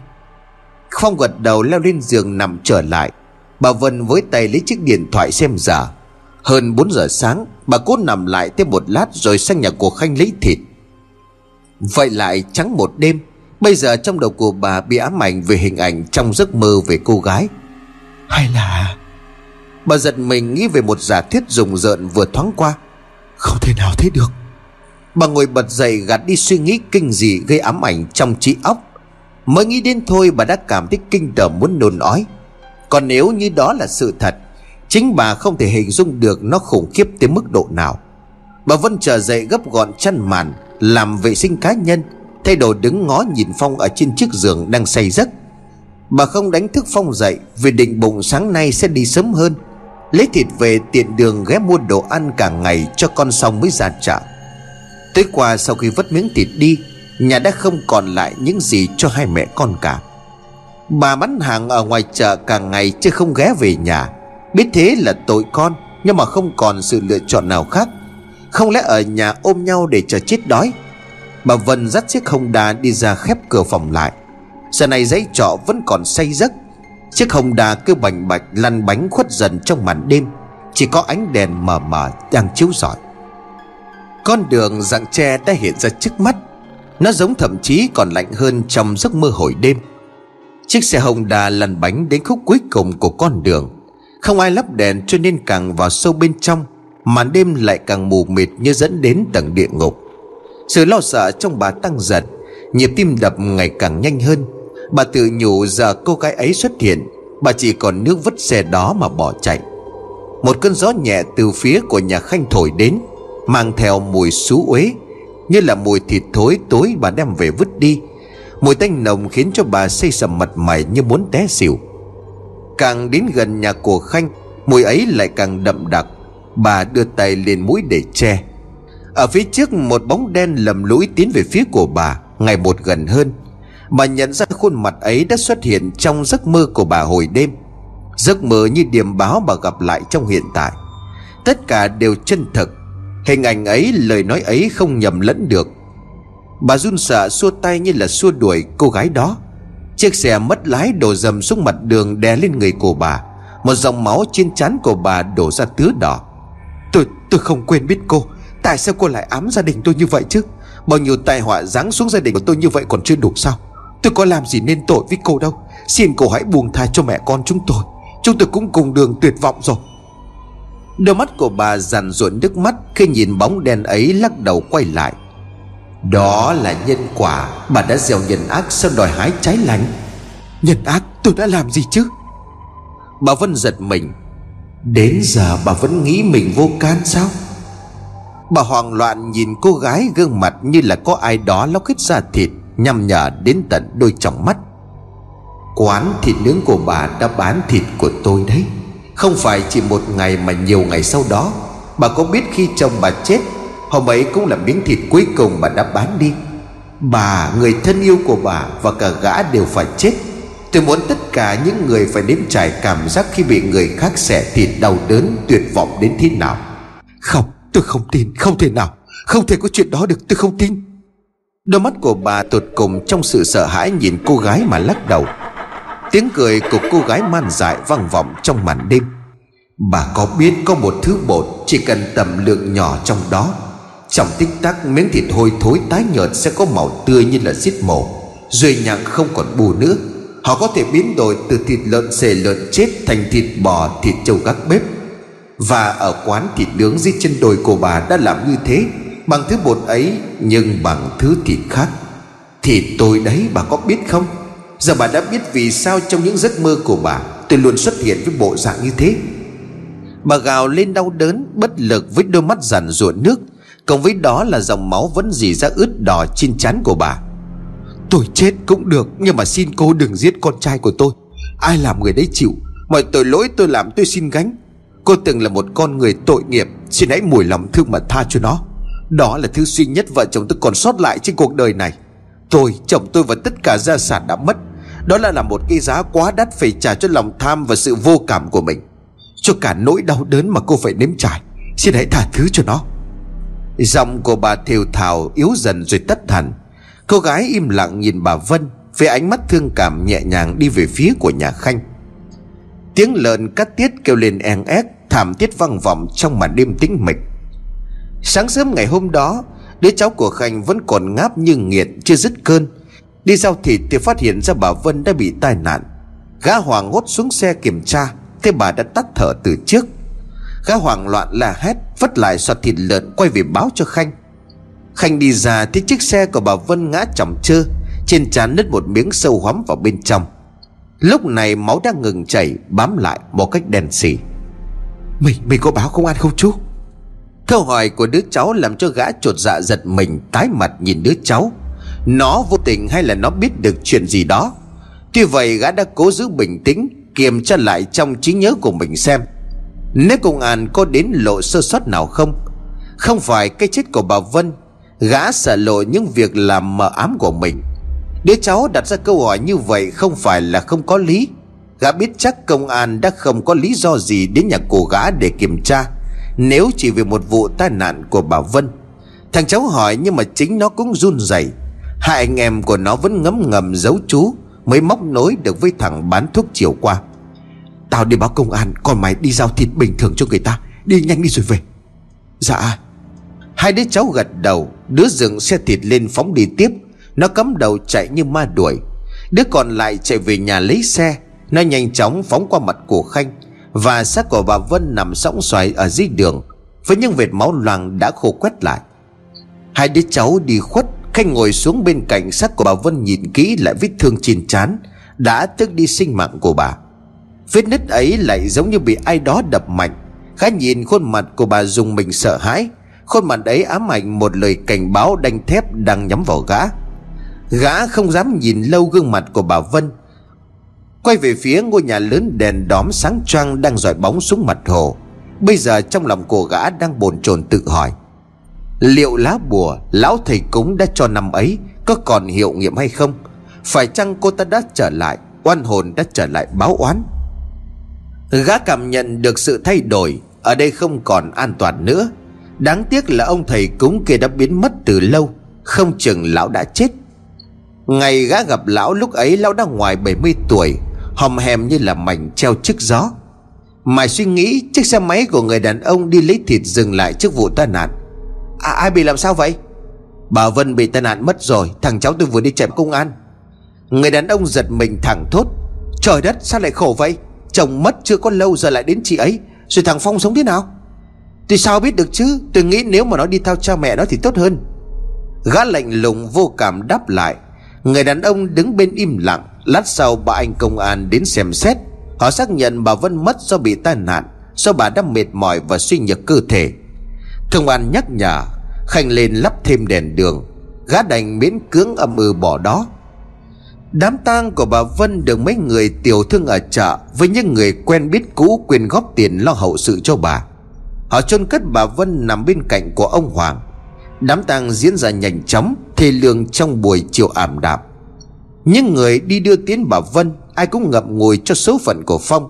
Speaker 1: Phong gật đầu leo lên giường nằm trở lại. Bà Vân với tay lấy chiếc điện thoại xem giờ Hơn 4 giờ sáng Bà cố nằm lại thêm một lát Rồi sang nhà của Khanh lấy thịt. Vậy lại trắng một đêm Bây giờ trong đầu của bà bị ám ảnh Về hình ảnh trong giấc mơ về cô gái.
Speaker 2: Hay là
Speaker 1: Bà giật mình nghĩ về một giả thiết rùng rợn vừa thoáng qua.
Speaker 2: Không thể nào thế được.
Speaker 1: Bà ngồi bật dậy gạt đi suy nghĩ kinh dị gây ám ảnh trong trí óc Mới nghĩ đến thôi bà đã cảm thấy kinh tởm muốn nôn ói. Còn nếu như đó là sự thật, Chính bà không thể hình dung được nó khủng khiếp tới mức độ nào. Bà Vân trở dậy gấp gọn chăn màn, Làm vệ sinh cá nhân, Thay đồ đứng ngó nhìn Phong ở trên chiếc giường đang say giấc. Bà không đánh thức Phong dậy Vì định bụng sáng nay sẽ đi sớm hơn. Lấy thịt về tiện đường ghé mua đồ ăn cả ngày cho con xong mới ra chợ. Tối qua sau khi vất miếng thịt đi Nhà đã không còn lại những gì cho hai mẹ con cả. Bà bán hàng ở ngoài chợ cả ngày chứ không ghé về nhà. Biết thế là tội con, Nhưng mà không còn sự lựa chọn nào khác. Không lẽ ở nhà ôm nhau để chờ chết đói? Bà Vân dắt chiếc hồng đà đi ra khép cửa phòng lại. Giờ này giấy trọ vẫn còn say giấc. Chiếc hồng đà cứ bành bạch lăn bánh khuất dần trong màn đêm. Chỉ có ánh đèn mờ mờ đang chiếu rọi. Con đường dạng tre đã hiện ra trước mắt. Nó giống thậm chí còn lạnh hơn trong giấc mơ hồi đêm. Chiếc xe hồng đà lăn bánh đến khúc cuối cùng của con đường. Không ai lắp đèn cho nên càng vào sâu bên trong, Màn đêm lại càng mù mịt như dẫn đến tầng địa ngục. Sự lo sợ trong bà tăng dần, Nhịp tim đập ngày càng nhanh hơn. Bà tự nhủ giờ cô gái ấy xuất hiện, Bà chỉ còn nước vứt xe đó mà bỏ chạy. Một cơn gió nhẹ từ phía của nhà khanh thổi đến, Mang theo mùi xú uế. Như là mùi thịt thối tối bà đem về vứt đi. Mùi tanh nồng khiến cho bà xây sầm mặt mày như muốn té xỉu. Càng đến gần nhà của Khanh, Mùi ấy lại càng đậm đặc. Bà đưa tay lên mũi để che. Ở phía trước, một bóng đen lầm lũi tiến về phía của bà, Ngày một gần hơn. Bà nhận ra khuôn mặt ấy đã xuất hiện trong giấc mơ của bà hồi đêm. Giấc mơ như điềm báo bà gặp lại trong hiện tại. Tất cả đều chân thực. Hình ảnh ấy, lời nói ấy không nhầm lẫn được. Bà run sợ xua tay như là xua đuổi cô gái đó. Chiếc xe mất lái đổ dầm xuống mặt đường đè lên người của bà. Một dòng máu trên trán của bà đổ ra tứ đỏ. Tôi tôi không quên biết cô. Tại sao cô lại ám gia đình tôi như vậy chứ? Bao nhiêu tai họa giáng xuống gia đình của tôi như vậy còn chưa đủ sao? Tôi có làm gì nên tội với cô đâu? Xin cô hãy buông tha cho mẹ con chúng tôi. Chúng tôi cũng cùng đường tuyệt vọng rồi. Đôi mắt của bà dằn ruộn nước mắt Khi nhìn bóng đen ấy lắc đầu quay lại. Đó là nhân quả. Bà đã gieo nhân ác sao đòi hái trái lành
Speaker 2: Nhân ác, tôi đã làm gì chứ?
Speaker 1: Bà Vân giật mình. Đến giờ bà vẫn nghĩ mình vô can sao? Bà hoang loạn nhìn cô gái gương mặt như là có ai đó lóc hết da thịt, Nhằm nhở đến tận đôi tròng mắt. Quán thịt nướng của bà đã bán thịt của tôi đấy. Không phải chỉ một ngày mà nhiều ngày sau đó Bà có biết khi chồng bà chết Hôm ấy cũng là miếng thịt cuối cùng bà đã bán đi. Bà, người thân yêu của bà và cả gã đều phải chết. Tôi muốn tất cả những người phải nếm trải cảm giác khi bị người khác xẻ thịt đau đớn tuyệt vọng đến thế nào.
Speaker 2: Không, tôi không tin, không thể nào Không thể có chuyện đó được, tôi không tin.
Speaker 1: Đôi mắt của bà tột cùng trong sự sợ hãi nhìn cô gái mà lắc đầu. Tiếng cười của cô gái man dại vang vọng trong màn đêm. Bà có biết có một thứ bột Chỉ cần tầm lượng nhỏ trong đó. Trong tích tắc miếng thịt hôi thối tái nhợt Sẽ có màu tươi như là giết mổ. Rồi nhặng không còn bù nữa. Họ có thể biến đổi từ thịt lợn xề lợn chết Thành thịt bò, thịt trâu gác bếp. Và ở quán thịt nướng dưới chân đồi của bà đã làm như thế Bằng thứ bột ấy Nhưng bằng thứ thịt khác. Thịt tôi đấy bà có biết không? Giờ bà đã biết vì sao trong những giấc mơ của bà Tôi luôn xuất hiện với bộ dạng như thế. Bà gào lên đau đớn, Bất lực với đôi mắt giàn ruộn nước, Cộng với đó là dòng máu vẫn dì ra ướt đỏ trên trán của bà.
Speaker 2: Tôi chết cũng được, Nhưng mà xin cô đừng giết con trai của tôi. Ai làm người đấy chịu?
Speaker 1: Mọi tội lỗi tôi làm tôi xin gánh. Cô từng là một con người tội nghiệp, Xin hãy mùi lòng thương mà tha cho nó. Đó là thứ duy nhất vợ chồng tôi còn sót lại trên cuộc đời này. Tôi, chồng tôi và tất cả gia sản đã mất.
Speaker 2: Đó là làm một cái giá quá đắt Phải trả cho lòng tham và sự vô cảm của mình. Cho cả nỗi đau đớn mà cô phải nếm trải. Xin hãy tha thứ cho nó.
Speaker 1: Giọng của bà thều thào yếu dần rồi tắt hẳn. Cô gái im lặng nhìn bà Vân Với ánh mắt thương cảm nhẹ nhàng đi về phía của nhà Khanh. Tiếng lợn cắt tiết kêu lên en ép Thảm thiết vang vọng trong màn đêm tĩnh mịch. Sáng sớm ngày hôm đó Đứa cháu của Khanh vẫn còn ngáp như nghiện Chưa dứt cơn. Đi giao thịt thì phát hiện ra bà Vân đã bị tai nạn. Gã Hoàng hốt xuống xe kiểm tra Thế bà đã tắt thở từ trước. Gã hoảng loạn la hét Vất lại soạt thịt lợn quay về báo cho Khanh. Khanh đi ra thì chiếc xe của bà Vân ngã chỏng chơ Trên trán nứt một miếng sâu hoắm vào bên trong. Lúc này máu đang ngừng chảy Bám lại một cách đen xì.
Speaker 2: Mình, mình có báo công an không chú?
Speaker 1: Câu hỏi của đứa cháu làm cho gã trột dạ giật mình, Tái mặt nhìn đứa cháu. Nó vô tình hay là nó biết được chuyện gì đó? Tuy vậy, gã đã cố giữ bình tĩnh, Kiềm tra lại trong trí nhớ của mình xem. Nếu công an có đến lộ sơ sót nào không? Không phải cái chết của bà Vân, Gã sợ lộ những việc làm mờ ám của mình. Đứa cháu đặt ra câu hỏi như vậy không phải là không có lý. Gã biết chắc công an đã không có lý do gì đến nhà cô gã để kiểm tra. Nếu chỉ vì một vụ tai nạn của bà Vân, Thằng cháu hỏi nhưng mà chính nó cũng run rẩy. Hai anh em của nó vẫn ngấm ngầm giấu chú, Mới móc nối được với thằng bán thuốc chiều qua.
Speaker 2: Tao đi báo công an Còn mày đi giao thịt bình thường cho người ta, Đi nhanh đi rồi về.
Speaker 1: Dạ. Hai đứa cháu gật đầu, Đứa dựng xe thịt lên phóng đi tiếp. Nó cắm đầu chạy như ma đuổi. Đứa còn lại chạy về nhà lấy xe. Nó nhanh chóng phóng qua mặt của Khanh. Và xác của bà Vân nằm sóng xoài ở dưới đường, Với những vệt máu loang đã khô quét lại. Hai đứa cháu đi khuất, Khanh ngồi xuống bên cạnh xác của bà Vân nhìn kỹ lại vết thương trên trán, Đã tước đi sinh mạng của bà. Vết nứt ấy lại giống như bị ai đó đập mạnh, Khá nhìn khuôn mặt của bà dùng mình sợ hãi. Khuôn mặt ấy ám ảnh một lời cảnh báo đanh thép đang nhắm vào gã. Gã không dám nhìn lâu gương mặt của bà Vân Quay về phía ngôi nhà lớn đèn đóm sáng choang đang dọi bóng xuống mặt hồ. Bây giờ trong lòng cô gã đang bồn chồn tự hỏi, Liệu lá bùa, lão thầy cúng đã cho năm ấy Có còn hiệu nghiệm hay không? Phải chăng cô ta đã trở lại, Oan hồn đã trở lại báo oán? Gã cảm nhận được sự thay đổi, Ở đây không còn an toàn nữa. Đáng tiếc là ông thầy cúng kia đã biến mất từ lâu, Không chừng lão đã chết. Ngày gã gặp lão lúc ấy, lão đã ngoài 70 tuổi Hòm hèm như là mảnh treo trước gió. Mài suy nghĩ chiếc xe máy của người đàn ông đi lấy thịt dừng lại trước vụ tai nạn. À, Ai bị làm sao vậy? Bà Vân bị tai nạn mất rồi Thằng cháu tôi vừa đi chạy công an. Người đàn ông giật mình thẳng thốt. Trời đất sao lại khổ vậy? Chồng mất chưa có lâu giờ lại đến chị ấy Rồi thằng Phong sống thế nào? Tôi sao biết được chứ? Tôi nghĩ nếu mà nó đi theo cha mẹ nó thì tốt hơn. Gã lạnh lùng vô cảm đáp lại. Người đàn ông đứng bên im lặng Lát sau ba anh công an đến xem xét. Họ xác nhận bà Vân mất do bị tai nạn, Do bà đã mệt mỏi và suy nhược cơ thể. Công an nhắc nhở, Khanh lên lắp thêm đèn đường Gã đành miễn cưỡng âm ư bỏ đó. Đám tang của bà Vân được mấy người tiểu thương ở chợ Với những người quen biết cũ quyên góp tiền lo hậu sự cho bà. Họ chôn cất bà Vân nằm bên cạnh của ông Hoàng. Đám tang diễn ra nhanh chóng, Thê lương trong buổi chiều ảm đạm những người đi đưa tiến bà Vân, Ai cũng ngập ngùi cho số phận của Phong.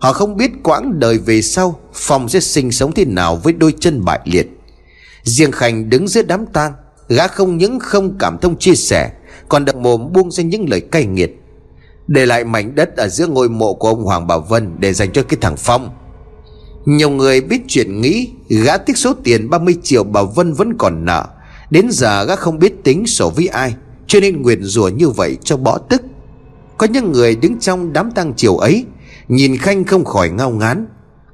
Speaker 1: Họ không biết quãng đời về sau, Phong sẽ sinh sống thế nào với đôi chân bại liệt. Riêng Khanh đứng giữa đám tang, Gã không những không cảm thông chia sẻ, Còn đậm mồm buông ra những lời cay nghiệt. Để lại mảnh đất ở giữa ngôi mộ của ông Hoàng Bảo Vân Để dành cho cái thằng Phong. Nhiều người biết chuyện nghĩ, Gã tiếc số tiền 30 triệu bà Vân vẫn còn nợ. Đến giờ gã không biết tính sổ với ai cho nên nguyền rủa như vậy cho bỏ tức. Có những người đứng trong đám tang chiều ấy, Nhìn Khanh không khỏi ngao ngán.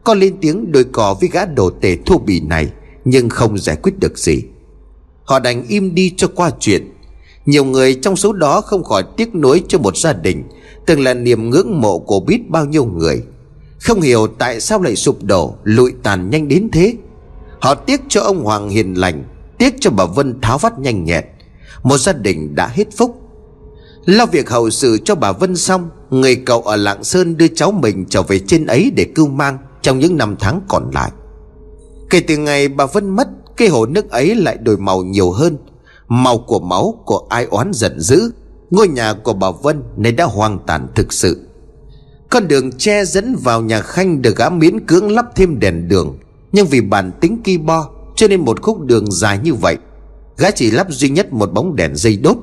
Speaker 1: Có lên tiếng đôi cò với gã đồ tể thô bỉ này, Nhưng không giải quyết được gì. Họ đành im đi cho qua chuyện. Nhiều người trong số đó không khỏi tiếc nuối cho một gia đình, Từng là niềm ngưỡng mộ của biết bao nhiêu người. Không hiểu tại sao lại sụp đổ, Lụi tàn nhanh đến thế. Họ tiếc cho ông Hoàng hiền lành, Tiếc cho bà Vân tháo vắt nhanh nhẹn một gia đình đã hết phúc. Lo việc hậu sự cho bà Vân xong, Người cậu ở Lạng Sơn đưa cháu mình trở về trên ấy để cưu mang Trong những năm tháng còn lại. Kể từ ngày bà Vân mất, Cái hồ nước ấy lại đổi màu nhiều hơn. Màu của máu của ai oán giận dữ, Ngôi nhà của bà Vân này đã hoang tàn thực sự. Con đường che dẫn vào nhà Khanh được gã miễn cưỡng lắp thêm đèn đường. Nhưng vì bản tính ki bo, Cho nên một khúc đường dài như vậy Gã chỉ lắp duy nhất một bóng đèn dây đốt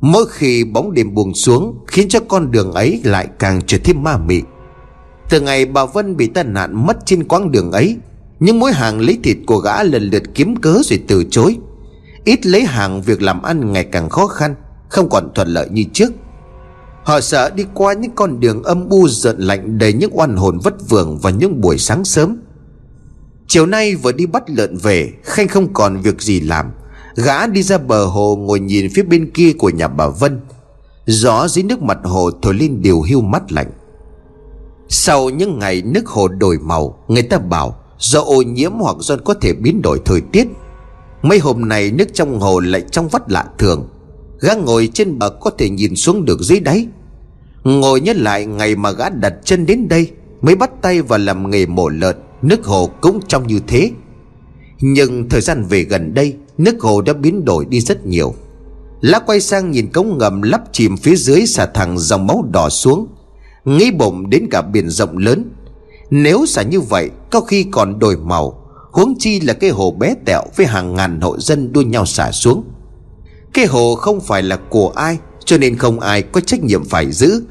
Speaker 1: Mỗi khi bóng đêm buông xuống, Khiến cho con đường ấy lại càng trở thêm ma mị. Từ ngày bà Vân bị tai nạn mất trên quãng đường ấy, Những mối hàng lấy thịt của gã lần lượt kiếm cớ rồi từ chối. Ít lấy hàng việc làm ăn ngày càng khó khăn, Không còn thuận lợi như trước. Họ sợ đi qua những con đường âm u giận lạnh Đầy những oan hồn vất vưởng vào những buổi sáng sớm. Chiều nay vừa đi bắt lợn về, Khanh không còn việc gì làm. Gã đi ra bờ hồ ngồi nhìn phía bên kia của nhà bà Vân. Gió dưới nước mặt hồ thổi lên điều hưu mắt lạnh. Sau những ngày nước hồ đổi màu, Người ta bảo do ô nhiễm hoặc do có thể biến đổi thời tiết, Mấy hôm nay nước trong hồ lại trong vắt lạ thường. Gã ngồi trên bờ có thể nhìn xuống được dưới đáy. Ngồi nhớ lại ngày mà gã đặt chân đến đây, Mới bắt tay vào làm nghề mổ lợn, Nước hồ cũng trong như thế. Nhưng thời gian về gần đây Nước hồ đã biến đổi đi rất nhiều. Lá quay sang nhìn cống ngầm lắp chìm phía dưới xả thẳng dòng máu đỏ xuống Nghĩ bụng đến cả biển rộng lớn. Nếu xả như vậy, Có khi còn đổi màu, Huống chi là cái hồ bé tẹo Với hàng ngàn hộ dân đua nhau xả xuống. Cái hồ không phải là của ai, Cho nên không ai có trách nhiệm phải giữ.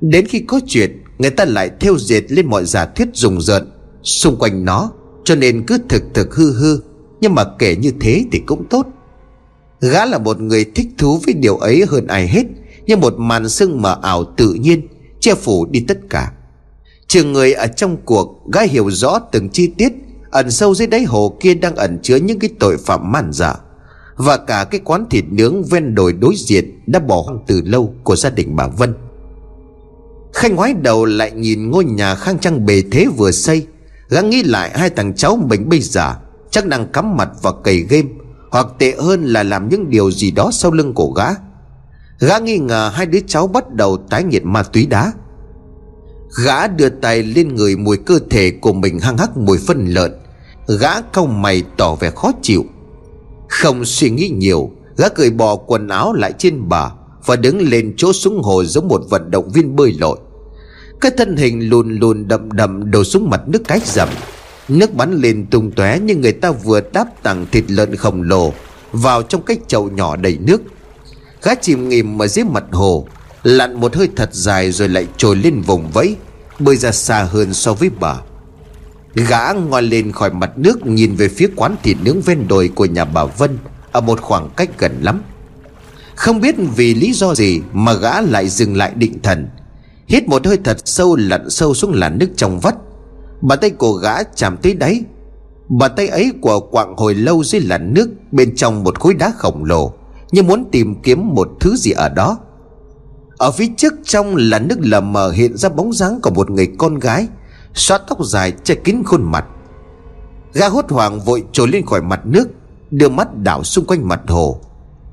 Speaker 1: Đến khi có chuyện, Người ta lại theo dệt lên mọi giả thuyết rùng rợn Xung quanh nó, Cho nên cứ thực thực hư hư. Nhưng mà kể như thế thì cũng tốt. Gã là một người thích thú với điều ấy hơn ai hết, Như một màn sương mờ ảo tự nhiên, Che phủ đi tất cả. Trường người ở trong cuộc, Gã hiểu rõ từng chi tiết, Ẩn sâu dưới đáy hồ kia đang ẩn chứa những cái tội phạm man dở Và cả cái quán thịt nướng ven đồi đối diện Đã bỏ hoang từ lâu của gia đình bà Vân. Khanh ngoái đầu lại nhìn ngôi nhà khang trang bề thế vừa xây. Gã nghĩ lại hai thằng cháu mình bây giờ Chắc đang cắm mặt vào cầy game, Hoặc tệ hơn là làm những điều gì đó sau lưng của gã. Gã nghi ngờ hai đứa cháu bắt đầu tái nghiện ma túy đá. Gã đưa tay lên người mùi cơ thể của mình hăng hắc mùi phân lợn. Gã cau mày tỏ vẻ khó chịu. Không suy nghĩ nhiều, Gã cởi bỏ quần áo lại trên bờ Và đứng lên chỗ xuống hồ giống một vận động viên bơi lội. Cái thân hình lùn lùn đậm đậm đổ xuống mặt nước cái rầm. Nước bắn lên tung tóe như người ta vừa đáp tặng thịt lợn khổng lồ Vào trong cái chậu nhỏ đầy nước. Gã chìm nghỉm ở dưới mặt hồ, Lặn một hơi thật dài rồi lại trồi lên vùng vẫy, Bơi ra xa hơn so với bờ Gã ngoi lên khỏi mặt nước Nhìn về phía quán thịt nướng ven đồi của nhà bà Vân Ở một khoảng cách gần lắm. Không biết vì lý do gì Mà gã lại dừng lại định thần, Hít một hơi thật sâu lặn sâu xuống làn nước trong vắt. Bàn tay của gã chạm tới đáy. Bàn tay ấy của quạng hồi lâu dưới làn nước Bên trong một khối đá khổng lồ, Như muốn tìm kiếm một thứ gì ở đó. Ở phía trước trong là nước lờ mờ hiện ra bóng dáng của một người con gái, xóa tóc dài che kín khuôn mặt. Gã hốt hoảng vội trồi lên khỏi mặt nước, đưa mắt đảo xung quanh mặt hồ.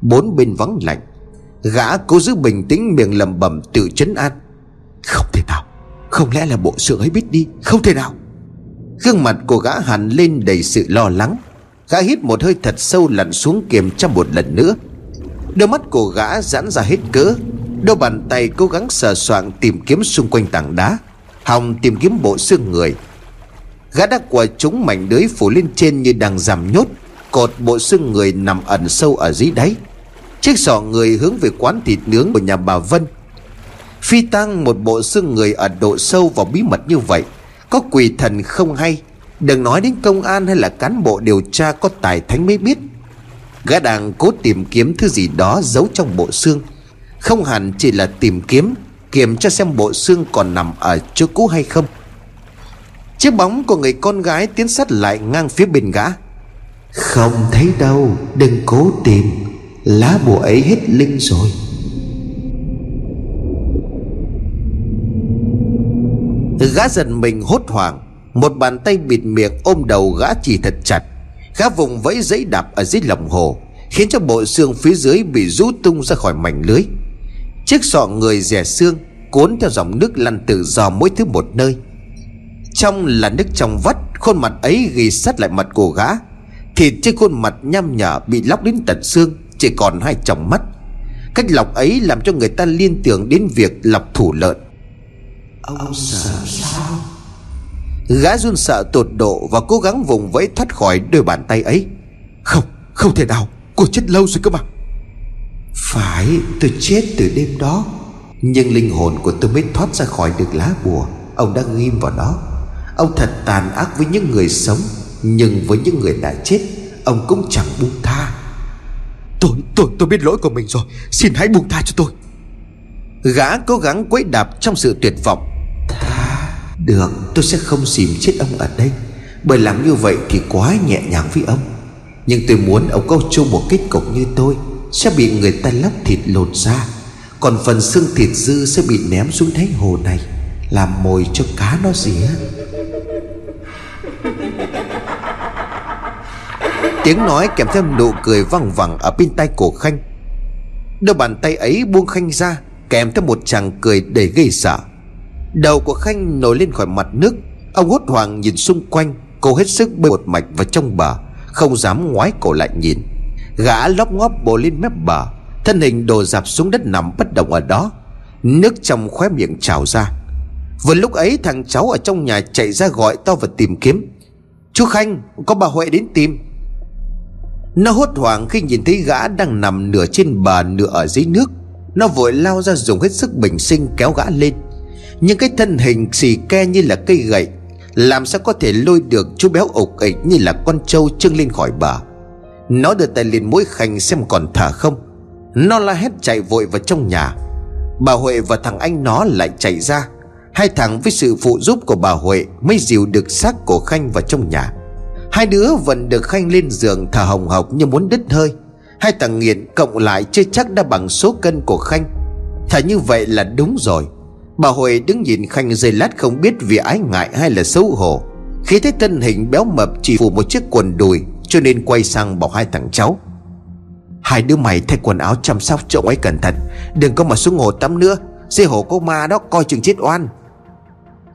Speaker 1: Bốn bên vắng lạnh, gã cố giữ bình tĩnh miệng lầm bầm tự chấn an. Không thể nào, không lẽ là bộ xương ấy biết đi, không thể nào gương mặt của gã hẳn lên đầy sự lo lắng. Gã hít một hơi thật sâu lặn xuống kiềm trong một lần nữa. Đôi mắt của gã giãn ra hết cỡ đôi bàn tay cố gắng sờ soạng tìm kiếm xung quanh tảng đá. Hòng tìm kiếm bộ xương người. Gã đã quả chúng mảnh lưới phủ lên trên như đang giảm nhốt, Cột bộ xương người nằm ẩn sâu ở dưới đáy. Chiếc sọ người hướng về quán thịt nướng của nhà bà Vân. Phi tăng một bộ xương người ở độ sâu và bí mật như vậy. Có quỷ thần không hay? Đừng nói đến công an hay là cán bộ điều tra có tài thánh mới biết. Gã đang cố tìm kiếm thứ gì đó giấu trong bộ xương. Không hẳn chỉ là tìm kiếm, Kiểm tra xem bộ xương còn nằm ở chỗ cũ hay không. Chiếc bóng của người con gái tiến sát lại ngang phía bên gã. Không thấy đâu, Đừng cố tìm. Lá bùa ấy hết linh rồi. Gã giật mình hốt hoảng, Một bàn tay bịt miệng ôm đầu gã chỉ thật chặt. Gã vùng vẫy giấy đạp ở dưới lòng hồ, Khiến cho bộ xương phía dưới bị rút tung ra khỏi mảnh lưới. Chiếc sọ người rẻ xương Cuốn theo dòng nước lăn tự do mỗi thứ một nơi. Trong là nước trong vắt, Khuôn mặt ấy ghi sát lại mặt của gã. Thịt trên khuôn mặt nhăm nhở Bị lóc đến tận xương, Chỉ còn hai tròng mắt.
Speaker 2: Cách lọc ấy làm cho người ta liên tưởng đến việc lọc thủ lợn.
Speaker 1: Ông sợ sao?
Speaker 2: Gã run sợ tột độ Và cố gắng vùng vẫy thoát khỏi đôi bàn tay ấy. Không, không thể nào. Cô chết lâu rồi cơ mà.
Speaker 1: Phải, tôi chết từ đêm đó. Nhưng linh hồn của tôi mới thoát ra khỏi được lá bùa. Ông đã ghim vào đó Ông thật tàn ác với những người sống Nhưng với những người đã chết Ông cũng chẳng buông tha.
Speaker 2: Tôi, tôi, tôi biết lỗi của mình rồi. Xin hãy buông tha cho tôi. Gã cố gắng quấy đạp trong sự tuyệt vọng
Speaker 1: được, tôi sẽ không xìm chết ông ở đây. Bởi làm như vậy thì quá nhẹ nhàng với ông. Nhưng tôi muốn ông có chung một kết cục như tôi. Sẽ bị người ta lóc thịt lột ra Còn phần xương thịt dư sẽ bị ném xuống đáy hồ này. Làm mồi cho cá nó dĩa
Speaker 2: Tiếng nói kèm theo nụ cười văng vẳng ở bên tay cổ Khanh. Đôi bàn tay ấy buông Khanh ra, Kèm theo một chàng cười đầy gây sợ. Đầu của Khanh nổi lên khỏi mặt nước. Ông hốt hoảng nhìn xung quanh, Cô hết sức bơi một mạch vào trong bờ, Không dám ngoái cổ lại nhìn. Gã lóc ngóp bò lên mép bờ, Thân hình đổ dạp xuống đất nằm bất động ở đó, Nước trong khóe miệng trào ra. Vừa lúc ấy, thằng cháu ở trong nhà chạy ra gọi to và tìm kiếm. Chú Khanh, có bà Huệ đến tìm. Nó hốt hoảng khi nhìn thấy gã đang nằm nửa trên bờ, nửa ở dưới nước. Nó vội lao ra dùng hết sức bình sinh kéo gã lên. Nhưng cái thân hình xì ke như là cây gậy, Làm sao có thể lôi được chú béo ục ịch như là con trâu trưng lên khỏi bờ? Nó đưa tay lên mũi Khanh xem còn thở không. Nó la hét chạy vội vào trong nhà. Bà Huệ và thằng anh nó lại chạy ra. Hai thằng với sự phụ giúp của bà Huệ Mới dìu được xác của Khanh vào trong nhà. Hai đứa vẫn được Khanh lên giường thở hồng hộc như muốn đứt hơi. Hai thằng nghiện cộng lại chưa chắc đã bằng số cân của Khanh. Thà như vậy là đúng rồi. Bà Huệ đứng nhìn Khanh dây lát không biết vì ái ngại hay là xấu hổ. Khi thấy thân hình béo mập chỉ phủ một chiếc quần đùi, Cho nên quay sang bảo hai thằng cháu. Hai đứa mày thay quần áo chăm sóc chỗ ấy cẩn thận, Đừng có mà xuống hồ tắm nữa dây hồ có ma đó coi chừng chết oan.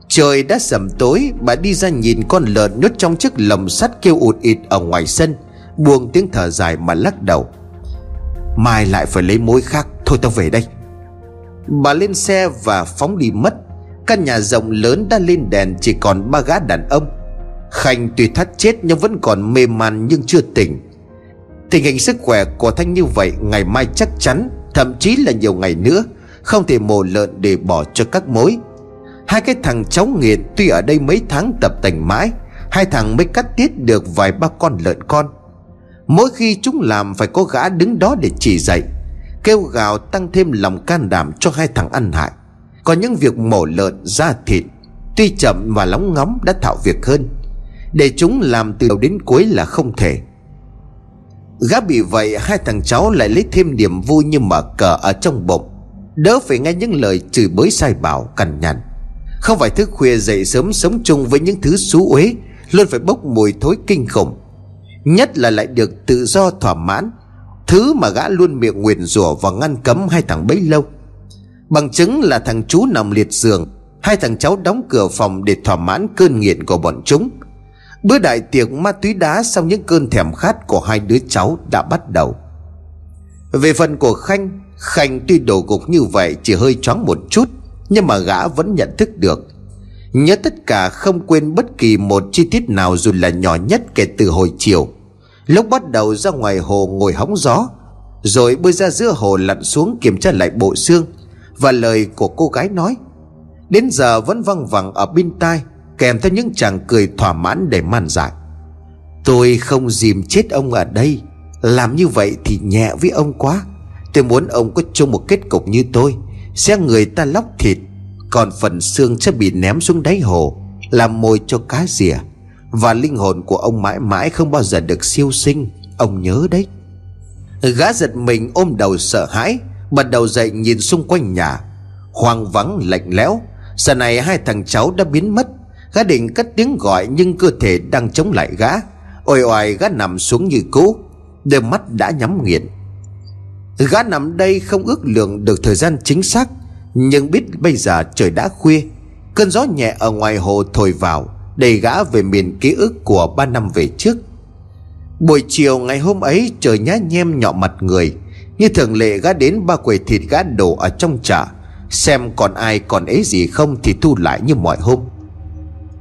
Speaker 2: Trời đã sầm tối, Bà đi ra nhìn con lợn nhốt trong chiếc lồng sắt kêu ụt ịt ở ngoài sân, Buông tiếng thở dài mà lắc đầu. Mai lại phải lấy mối khác, Thôi tao về đây. Bà lên xe và phóng đi mất. Căn nhà rộng lớn đã lên đèn, Chỉ còn ba gã đàn ông. Khanh tuy thắt chết nhưng vẫn còn mê man nhưng chưa tỉnh. Tình hình sức khỏe của Thanh như vậy Ngày mai chắc chắn, Thậm chí là nhiều ngày nữa, Không thể mổ lợn để bỏ cho các mối. Hai cái thằng cháu nghiện Tuy ở đây mấy tháng tập tành mãi, Hai thằng mới cắt tiết được vài ba con lợn con. Mỗi khi chúng làm phải có gã đứng đó để chỉ dạy. Kêu gào tăng thêm lòng can đảm cho hai thằng ăn hại. Còn những việc mổ lợn ra thịt, Tuy chậm và lóng ngóng đã thạo việc hơn. Để chúng làm từ đầu đến cuối là không thể. Gã bị vậy, hai thằng cháu lại lấy thêm niềm vui như mở cờ ở trong bụng. Đỡ phải nghe những lời chửi bới sai bảo, cằn nhằn. Không phải thức khuya dậy sớm sống chung với những thứ xú uế, Luôn phải bốc mùi thối kinh khủng. Nhất là lại được tự do thỏa mãn Thứ mà gã luôn miệng nguyền rủa và ngăn cấm hai thằng bấy lâu. Bằng chứng là thằng chú nằm liệt giường, Hai thằng cháu đóng cửa phòng để thỏa mãn cơn nghiện của bọn chúng. Bữa đại tiệc ma túy đá sau những cơn thèm khát của hai đứa cháu đã bắt đầu. Về phần của Khanh Khanh tuy đổ gục như vậy chỉ hơi choáng một chút, Nhưng mà gã vẫn nhận thức được. Nhớ tất cả không quên bất kỳ một chi tiết nào dù là nhỏ nhất kể từ hồi chiều. Lúc bắt đầu ra ngoài hồ ngồi hóng gió, Rồi bơi ra giữa hồ lặn xuống kiểm tra lại bộ xương, Và lời của cô gái nói, Đến giờ vẫn văng vẳng ở bên tai, Kèm theo những chàng cười thỏa mãn để man dại. Tôi không dìm chết ông ở đây, Làm như vậy thì nhẹ với ông quá. Tôi muốn ông có chung một kết cục như tôi, Sẽ người ta lóc thịt, Còn phần xương sẽ bị ném xuống đáy hồ, Làm mồi cho cá rỉa và linh hồn của ông mãi mãi không bao giờ được siêu sinh. Ông nhớ đấy. Gã giật mình ôm đầu sợ hãi, Bật đầu dậy nhìn xung quanh nhà. Hoang vắng, lạnh lẽo. Giờ này hai thằng cháu đã biến mất. Gã định cất tiếng gọi nhưng cơ thể đang chống lại gã. Ôi oài, gã nằm xuống như cũ. Đôi mắt đã nhắm nghiền. Gã nằm đây không ước lượng được thời gian chính xác. Nhưng biết bây giờ trời đã khuya. Cơn gió nhẹ ở ngoài hồ thổi vào. Đầy gã về miền ký ức của ba năm về trước. Buổi chiều ngày hôm ấy, trời nhá nhem nhọ mặt người, Như thường lệ gã đến ba quầy thịt gã đổ ở trong chợ, Xem còn ai còn ấy gì không Thì thu lại như mọi hôm.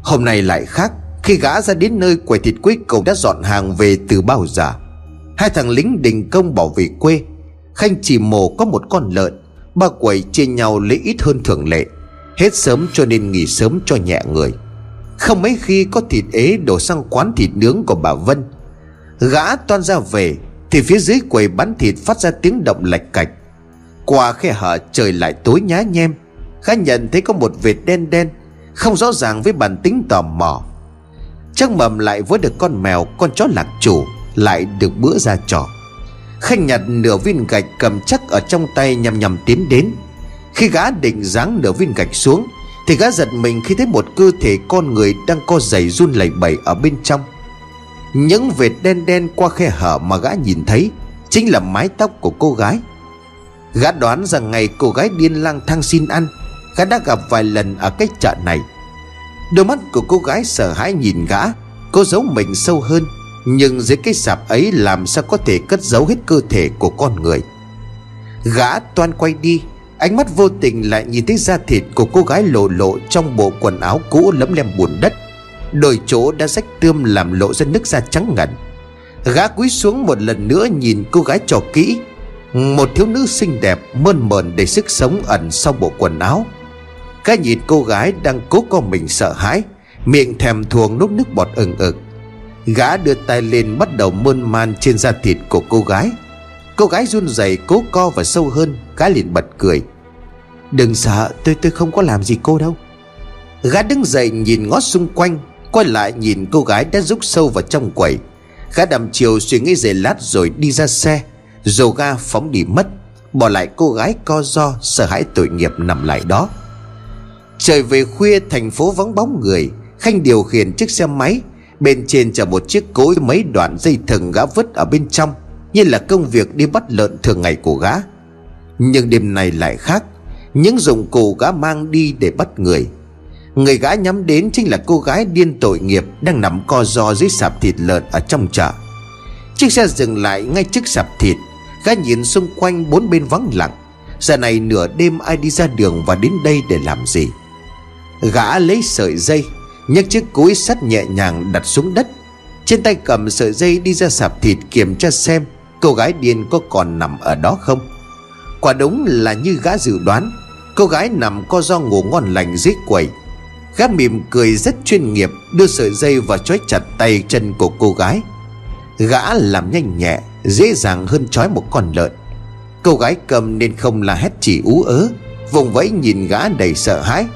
Speaker 2: Hôm nay lại khác, Khi gã ra đến nơi quầy thịt cuối cùng đã dọn hàng về từ bao giờ, Hai thằng lính đình công bảo về quê, Khanh chỉ mổ có một con lợn, Ba quầy chia nhau lấy ít hơn thường lệ, Hết sớm cho nên nghỉ sớm cho nhẹ người. Không mấy khi có thịt ế đổ sang quán thịt nướng của bà Vân. Gã toan ra về, Thì phía dưới quầy bán thịt phát ra tiếng động lạch cạch. Qua khe hở trời lại tối nhá nhem. Gã nhận thấy có một vệt đen đen, Không rõ ràng với bản tính tò mò. Chắc mầm lại với được con mèo, Con chó lạc chủ, Lại được bữa ra trò. Khanh nhặt nửa viên gạch cầm chắc ở trong tay nhằm nhằm tiến đến. Khi gã định giáng nửa viên gạch xuống thì gã giật mình khi thấy một cơ thể con người đang co giày run lẩy bẩy ở bên trong. Những vệt đen đen qua khe hở mà gã nhìn thấy Chính là mái tóc của cô gái. Gã đoán rằng ngày cô gái điên lang thang xin ăn, Gã đã gặp vài lần ở cái chợ này. Đôi mắt của cô gái sợ hãi nhìn gã, Cô giấu mình sâu hơn, nhưng dưới cái sạp ấy làm sao có thể cất giấu hết cơ thể của con người. Gã toan quay đi Ánh mắt vô tình lại nhìn thấy da thịt của cô gái lộ lộ Trong bộ quần áo cũ lấm lem bùn đất. Đôi chỗ đã rách tươm làm lộ ra nước da trắng ngần. Gã cúi xuống một lần nữa nhìn cô gái trò kỹ. Một thiếu nữ xinh đẹp, mơn mờn đầy sức sống ẩn sau bộ quần áo. Gã nhìn cô gái đang cố co mình sợ hãi, Miệng thèm thuồng nốt nước bọt ừng ực. Gã đưa tay lên bắt đầu mơn man trên da thịt của cô gái. Cô gái run rẩy cố co và sâu hơn, Gã liền bật cười. Đừng sợ, tôi tôi không có làm gì cô đâu. Gã đứng dậy nhìn ngó xung quanh, Quay lại nhìn cô gái đã rút sâu vào trong quầy. Gã đầm chiều suy nghĩ giây lát rồi đi ra xe. Dầu ga phóng đi mất, Bỏ lại cô gái co do, Sợ hãi tội nghiệp nằm lại đó. Trời về khuya, thành phố vắng bóng người. Khanh điều khiển chiếc xe máy, Bên trên chở một chiếc cối mấy đoạn dây thừng gã vứt ở bên trong. Như là công việc đi bắt lợn thường ngày của gã. Nhưng đêm này lại khác, Những dụng cụ gã mang đi để bắt người. Người gã nhắm đến chính là cô gái điên tội nghiệp Đang nằm co ro dưới sạp thịt lợn ở trong chợ. Chiếc xe dừng lại ngay trước sạp thịt, Gã nhìn xung quanh bốn bên vắng lặng. Giờ này nửa đêm ai đi ra đường và đến đây để làm gì? Gã lấy sợi dây, nhấc chiếc cối sắt nhẹ nhàng đặt xuống đất. Trên tay cầm sợi dây đi ra sạp thịt kiểm tra xem cô gái điên có còn nằm ở đó không? Quả đúng là như gã dự đoán, cô gái nằm co do ngủ ngon lành dưới quầy. Gã mỉm cười rất chuyên nghiệp, đưa sợi dây và trói chặt tay chân của cô gái. Gã làm nhanh nhẹ, dễ dàng hơn trói một con lợn. Cô gái cầm nên không là hét chỉ ú ớ, vùng vẫy nhìn gã đầy sợ hãi,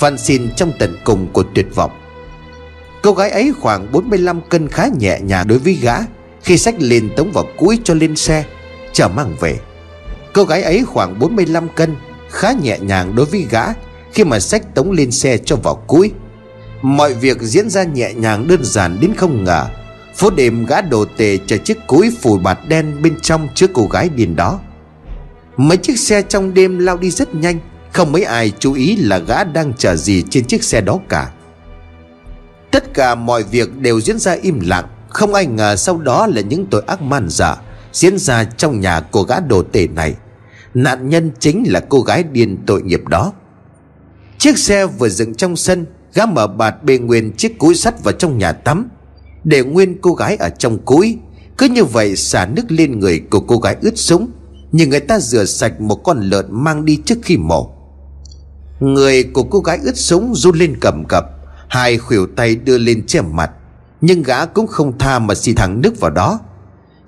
Speaker 2: van xin trong tận cùng của tuyệt vọng. Cô gái ấy khoảng 45 cân khá nhẹ nhàng đối với gã. Khi sách lên tống vào cuối cho lên xe, Chở mang về. Cô gái ấy khoảng 45 cân, Khá nhẹ nhàng đối với gã. Khi mà sách tống lên xe cho vào cuối. Mọi việc diễn ra nhẹ nhàng, đơn giản đến không ngờ. Phố đêm gã đồ tề chở chiếc cúi phủ bạt đen bên trong trước cô gái điền đó. Mấy chiếc xe trong đêm lao đi rất nhanh, không mấy ai chú ý là gã đang chờ gì trên chiếc xe đó cả. Tất cả mọi việc đều diễn ra im lặng. Không ai ngờ sau đó là những tội ác man dở Diễn ra trong nhà cô gã đồ tể này. Nạn nhân chính là cô gái điên tội nghiệp đó. Chiếc xe vừa dựng trong sân, Gã mở bạt bê nguyên chiếc cúi sắt vào trong nhà tắm, Để nguyên cô gái ở trong cúi. Cứ như vậy xả nước lên người của cô gái ướt sũng, Nhưng người ta rửa sạch một con lợn mang đi trước khi mổ. Người của cô gái ướt sũng run lên cầm cập, Hai khuỷu tay đưa lên che mặt. Nhưng gã cũng không tha mà xì thẳng nước vào đó.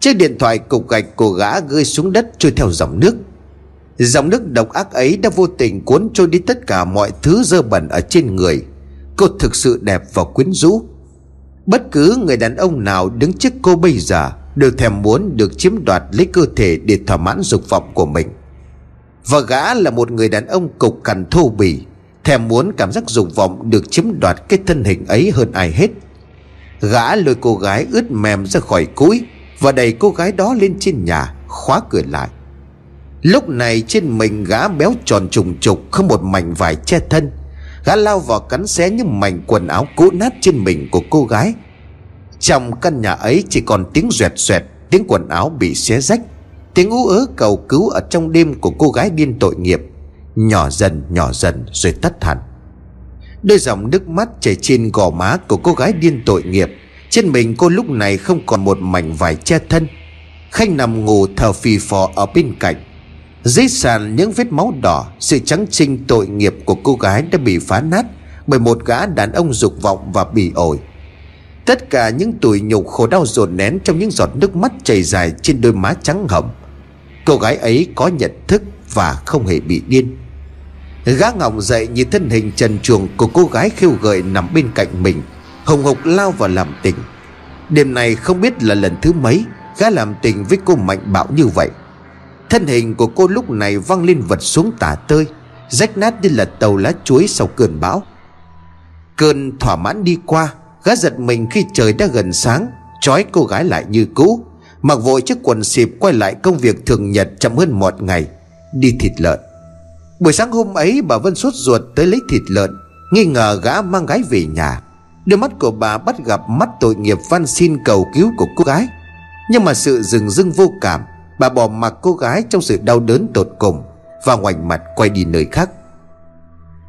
Speaker 2: Chiếc điện thoại cục gạch của gã rơi xuống đất trôi theo dòng nước. Dòng nước độc ác ấy đã vô tình cuốn trôi đi tất cả mọi thứ dơ bẩn ở trên người. Cô thực sự đẹp và quyến rũ. Bất cứ người đàn ông nào đứng trước cô bây giờ Đều thèm muốn được chiếm đoạt lấy cơ thể để thỏa mãn dục vọng của mình. Và gã là một người đàn ông cục cằn thô bỉ, Thèm muốn cảm giác dục vọng được chiếm đoạt cái thân hình ấy hơn ai hết. Gã lôi cô gái ướt mềm ra khỏi cúi Và đẩy cô gái đó lên trên nhà, Khóa cửa lại. Lúc này trên mình gã béo tròn trùng trục Không một mảnh vải che thân. Gã lao vào cắn xé những mảnh quần áo cũ nát trên mình của cô gái. Trong căn nhà ấy chỉ còn tiếng rẹt rẹt Tiếng quần áo bị xé rách, Tiếng ú ớ cầu cứu ở trong đêm của cô gái điên tội nghiệp. Nhỏ dần nhỏ dần rồi tắt hẳn. Đôi dòng nước mắt chảy trên gò má của cô gái điên tội nghiệp. Trên mình cô lúc này không còn một mảnh vải che thân. Khanh nằm ngủ thở phì phò ở bên cạnh. Dưới sàn những vết máu đỏ, Sự trắng trinh tội nghiệp của cô gái đã bị phá nát Bởi một gã đàn ông dục vọng và bỉ ổi. Tất cả những tủi nhục khổ đau dồn nén Trong những giọt nước mắt chảy dài trên đôi má trắng hầm Cô gái ấy có nhận thức và không hề bị điên. Gã ngọng dậy nhìn thân hình trần truồng của cô gái khiêu gợi nằm bên cạnh mình. Hồng hộc lao vào làm tình. Đêm này không biết là lần thứ mấy Gã làm tình với cô mạnh bạo như vậy. Thân hình của cô lúc này văng lên vật xuống tả tơi, Rách nát như là tàu lá chuối sau cơn bão. Cơn thỏa mãn đi qua, Gã giật mình khi trời đã gần sáng, Trói cô gái lại như cũ. Mặc vội chiếc quần xịp quay lại công việc thường nhật chậm hơn một ngày, Đi thịt lợn. Buổi sáng hôm ấy bà Vân sốt ruột tới lấy thịt lợn, Nghi ngờ gã mang gái về nhà. Đôi mắt của bà bắt gặp mắt tội nghiệp van xin cầu cứu của cô gái. Nhưng mà sự rừng rưng vô cảm, Bà bỏ mặc cô gái trong sự đau đớn tột cùng Và ngoảnh mặt quay đi nơi khác.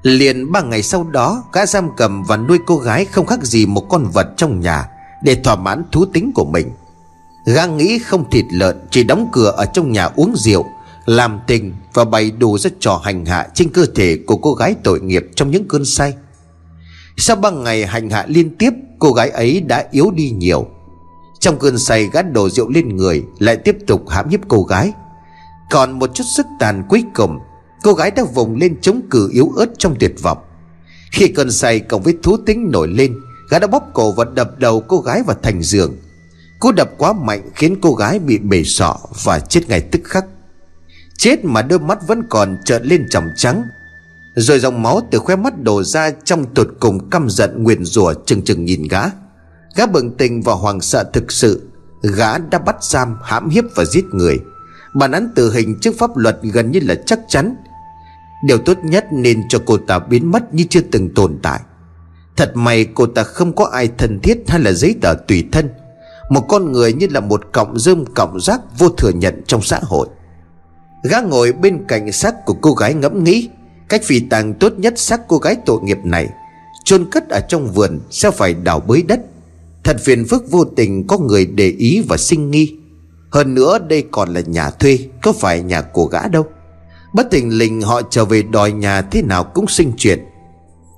Speaker 2: Liền ba ngày sau đó, Gã giam cầm và nuôi cô gái không khác gì một con vật trong nhà Để thỏa mãn thú tính của mình. Gã nghĩ không thịt lợn Chỉ đóng cửa ở trong nhà uống rượu làm tình và bày đủ ra trò hành hạ Trên cơ thể của cô gái tội nghiệp Trong những cơn say. Sau ba ngày hành hạ liên tiếp, Cô gái ấy đã yếu đi nhiều. Trong cơn say gắt đổ rượu lên người, Lại tiếp tục hãm hiếp cô gái. Còn một chút sức tàn cuối cùng, Cô gái đã vùng lên chống cự yếu ớt trong tuyệt vọng. Khi cơn say cộng với thú tính nổi lên, Gã đã bóp cổ và đập đầu cô gái vào thành giường. Cú đập quá mạnh khiến cô gái bị bể sọ và chết ngay tức khắc. Chết mà đôi mắt vẫn còn trợn lên trầm trắng. Rồi dòng máu từ khóe mắt đổ ra trong tột cùng căm giận nguyền rủa chừng chừng nhìn gã. Gã bừng tình và hoàng sợ thực sự. Gã đã bắt giam, hãm hiếp và giết người. Bản án tử hình trước pháp luật gần như là chắc chắn. Điều tốt nhất nên cho cô ta biến mất như chưa từng tồn tại. Thật may cô ta không có ai thân thiết hay là giấy tờ tùy thân. Một con người như là một cọng rơm cọng rác vô thừa nhận trong xã hội. Gã ngồi bên cạnh xác của cô gái ngẫm nghĩ, Cách phi tàng tốt nhất xác cô gái tội nghiệp này, chôn cất ở trong vườn sẽ phải đào bới đất. Thật phiền phức vô tình có người để ý và sinh nghi. Hơn nữa đây còn là nhà thuê, Có phải nhà của gã đâu. Bất tình lình họ trở về đòi nhà thế nào cũng sinh chuyện.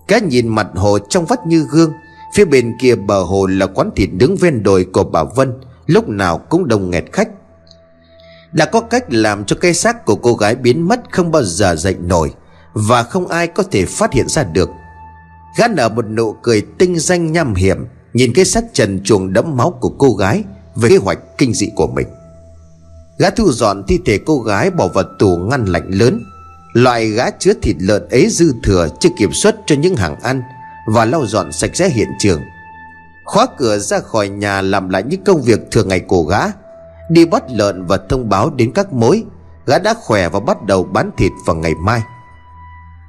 Speaker 2: Gã nhìn mặt hồ trong vắt như gương, Phía bên kia bờ hồ là quán thịt đứng ven đồi của bà Vân, Lúc nào cũng đông nghẹt khách. Đã có cách làm cho cây xác của cô gái biến mất không bao giờ dậy nổi Và không ai có thể phát hiện ra được. Gã nở một nụ cười tinh danh nham hiểm, Nhìn cái xác trần chuồng đẫm máu của cô gái Về kế hoạch kinh dị của mình. Gã thu dọn thi thể cô gái bỏ vào tủ ngăn lạnh lớn, Loại gã chứa thịt lợn ấy dư thừa chưa kiểm soát cho những hàng ăn Và lau dọn sạch sẽ hiện trường. Khóa cửa ra khỏi nhà làm lại những công việc thường ngày của gã Đi bắt lợn và thông báo đến các mối. Gã đã khỏe và bắt đầu bán thịt vào ngày mai.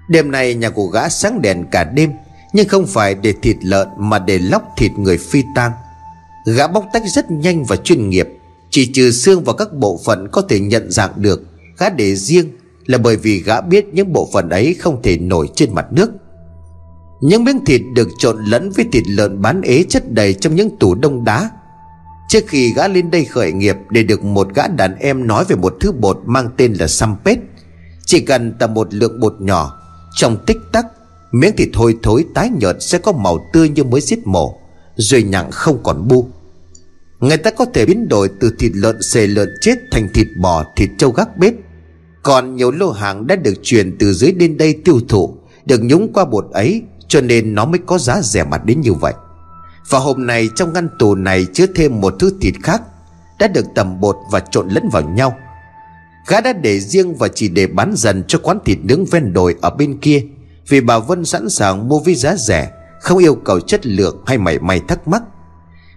Speaker 2: Đêm nay, nhà của gã sáng đèn cả đêm, Nhưng không phải để thịt lợn mà để lóc thịt người phi tang. Gã bóc tách rất nhanh và chuyên nghiệp, chỉ trừ xương và các bộ phận có thể nhận dạng được. Gã để riêng là bởi vì gã biết những bộ phận ấy không thể nổi trên mặt nước. Những miếng thịt được trộn lẫn với thịt lợn bán ế chất đầy trong những tủ đông đá. Trước khi gã lên đây khởi nghiệp để được một gã đàn em nói về một thứ bột mang tên là sampet Chỉ cần tầm một lượng bột nhỏ Trong tích tắc Miếng thịt thôi thối tái nhợt sẽ có màu tươi như mới giết mổ Rồi nhặng không còn bu. Người ta có thể biến đổi từ thịt lợn xề lợn chết thành thịt bò, thịt trâu gác bếp. Còn nhiều lô hàng đã được truyền từ dưới đến đây tiêu thụ Được nhúng qua bột ấy cho nên nó mới có giá rẻ mặt đến như vậy. Và hôm nay trong ngăn tù này chứa thêm một thứ thịt khác Đã được tầm bột và trộn lẫn vào nhau. Gã đã để riêng và chỉ để bán dần cho quán thịt nướng ven đồi ở bên kia, Vì bà Vân sẵn sàng mua với giá rẻ, Không yêu cầu chất lượng hay mảy may thắc mắc.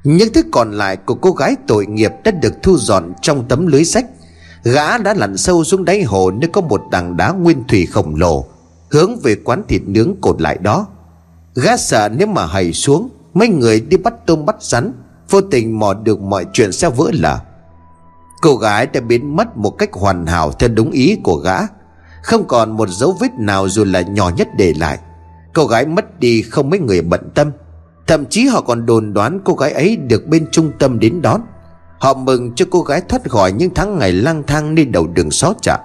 Speaker 2: Những thứ còn lại của cô gái tội nghiệp đã được thu dọn trong tấm lưới sách. Gã đã lặn sâu xuống đáy hồ nơi có một tảng đá nguyên thủy khổng lồ, Hướng về quán thịt nướng cột lại đó. Gã sợ nếu mà hầy xuống Mấy người đi bắt tôm bắt rắn, Vô tình mò được mọi chuyện sẽ vỡ lở. Cô gái đã biến mất một cách hoàn hảo theo đúng ý của gã. Không còn một dấu vết nào dù là nhỏ nhất để lại. Cô gái mất đi không mấy người bận tâm. Thậm chí họ còn đồn đoán cô gái ấy được bên trung tâm đến đón. Họ mừng cho cô gái thoát khỏi những tháng ngày lang thang nơi đầu đường xó chợ.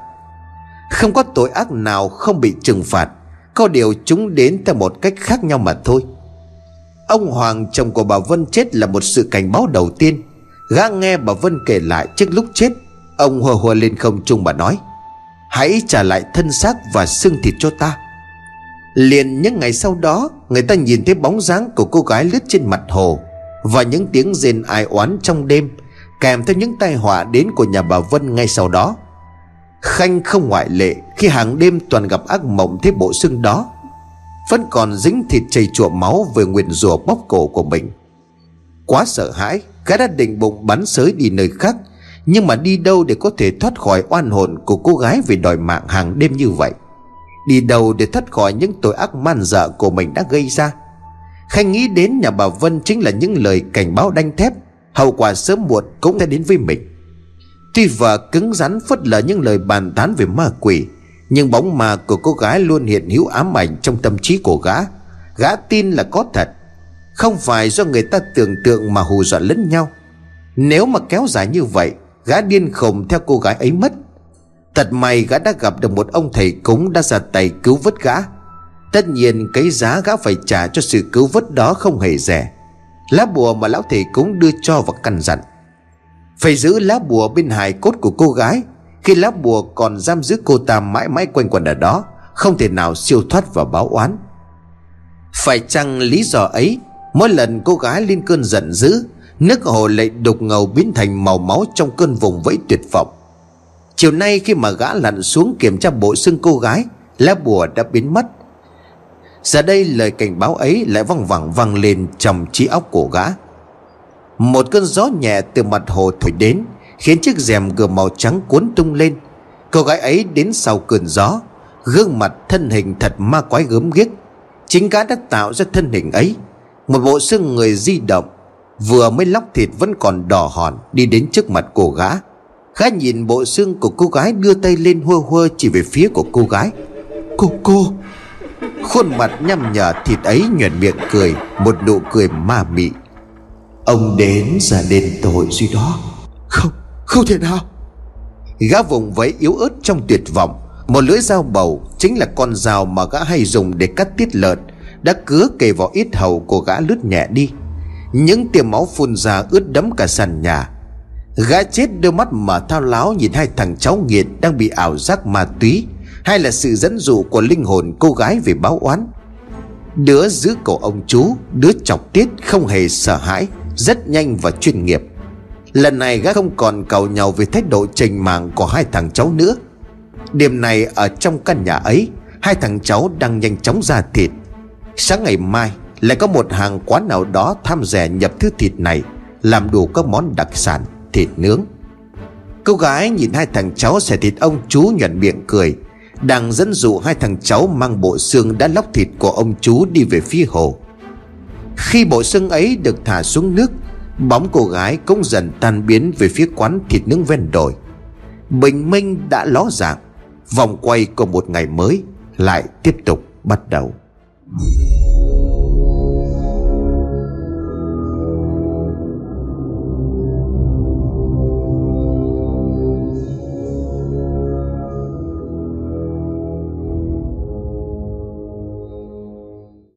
Speaker 2: Không có tội ác nào không bị trừng phạt. Có điều chúng đến theo một cách khác nhau mà thôi. Ông Hoàng chồng của bà Vân chết là một sự cảnh báo đầu tiên. Gã nghe bà Vân kể lại trước lúc chết, Ông hùa hùa lên không trung mà nói, Hãy trả lại thân xác và xương thịt cho ta. Liền những ngày sau đó, Người ta nhìn thấy bóng dáng của cô gái lướt trên mặt hồ Và những tiếng rên ai oán trong đêm Kèm theo những tai họa đến của nhà bà Vân ngay sau đó. Khanh không ngoại lệ Khi hàng đêm toàn gặp ác mộng thấy bộ xương đó. Vẫn còn dính thịt chảy chùa máu Về nguyền rủa bóp cổ của mình. Quá sợ hãi, Gã đã định bụng bắn sới đi nơi khác, Nhưng mà đi đâu để có thể thoát khỏi oan hồn Của cô gái vì đòi mạng hàng đêm như vậy? Đi đâu để thoát khỏi những tội ác man dợ của mình đã gây ra? Khanh nghĩ đến nhà bà Vân chính là những lời cảnh báo đanh thép, Hậu quả sớm muộn cũng sẽ đến với mình. Tuy vợ cứng rắn phớt lờ những lời bàn tán về ma quỷ nhưng bóng ma của cô gái luôn hiện hữu ám ảnh trong tâm trí của gã. Gã tin là có thật. Không phải do người ta tưởng tượng mà hù dọa lẫn nhau. Nếu mà kéo dài như vậy, Gã điên khùng theo cô gái ấy mất. Thật may gã đã gặp được một ông thầy cúng đã ra tay cứu vớt gã. Tất nhiên cái giá gã phải trả cho sự cứu vớt đó không hề rẻ. Lá bùa mà lão thầy cúng đưa cho và căn dặn. Phải giữ lá bùa bên hài cốt của cô gái. Khi lá bùa còn giam giữ cô ta mãi mãi quanh quẩn ở đó, Không thể nào siêu thoát và báo oán. Phải chăng lý do ấy, Mỗi lần cô gái lên cơn giận dữ, Nước hồ lại đục ngầu biến thành màu máu trong cơn vùng vẫy tuyệt vọng. Chiều nay khi mà gã lặn xuống kiểm tra bộ xương cô gái, Lá bùa đã biến mất. Giờ đây lời cảnh báo ấy lại văng vẳng vang lên trong trí óc của gã. Một cơn gió nhẹ từ mặt hồ thổi đến Khiến chiếc rèm gờ màu trắng cuốn tung lên. Cô gái ấy đến sau cơn gió Gương mặt thân hình thật ma quái gớm ghiếc. Chính gã đã tạo ra thân hình ấy. Một bộ xương người di động Vừa mới lóc thịt vẫn còn đỏ hòn Đi đến trước mặt cô gã. Gã nhìn bộ xương của cô gái đưa tay lên hơ hơ chỉ về phía của cô gái. Cô cô! Khuôn mặt nhăm nhở thịt ấy nhuền miệng cười Một nụ cười ma mị. Ông đến ra đền tội duy đó? Không, không thể nào. Gã vùng vẫy yếu ớt trong tuyệt vọng. Một lưỡi dao bầu Chính là con dao mà gã hay dùng để cắt tiết lợn, Đã cứa kề vào ít hầu của gã lướt nhẹ đi. Những tiềm máu phun ra ướt đẫm cả sàn nhà. Gã chết đôi mắt mở thao láo nhìn hai thằng cháu nghiệt đang bị ảo giác ma túy, hay là sự dẫn dụ của linh hồn cô gái về báo oán. Đứa giữ cổ ông chú, Đứa chọc tiết không hề sợ hãi, Rất nhanh và chuyên nghiệp. Lần này gã không còn cầu nhau Về thái độ trình mạng của hai thằng cháu nữa. Điểm này ở trong căn nhà ấy, Hai thằng cháu đang nhanh chóng ra thịt. Sáng ngày mai Lại có một hàng quán nào đó tham rẻ nhập thứ thịt này, Làm đủ các món đặc sản, Thịt nướng. Cô gái nhìn hai thằng cháu xẻ thịt ông chú nhuận miệng cười, đang dẫn dụ hai thằng cháu mang bộ xương đã lóc thịt của ông chú đi về phía hồ. Khi bộ xương ấy được thả xuống nước Bóng cô gái cũng dần tan biến về phía quán thịt nướng ven đồi. Bình minh đã ló dạng, Vòng quay của một ngày mới lại tiếp tục bắt đầu.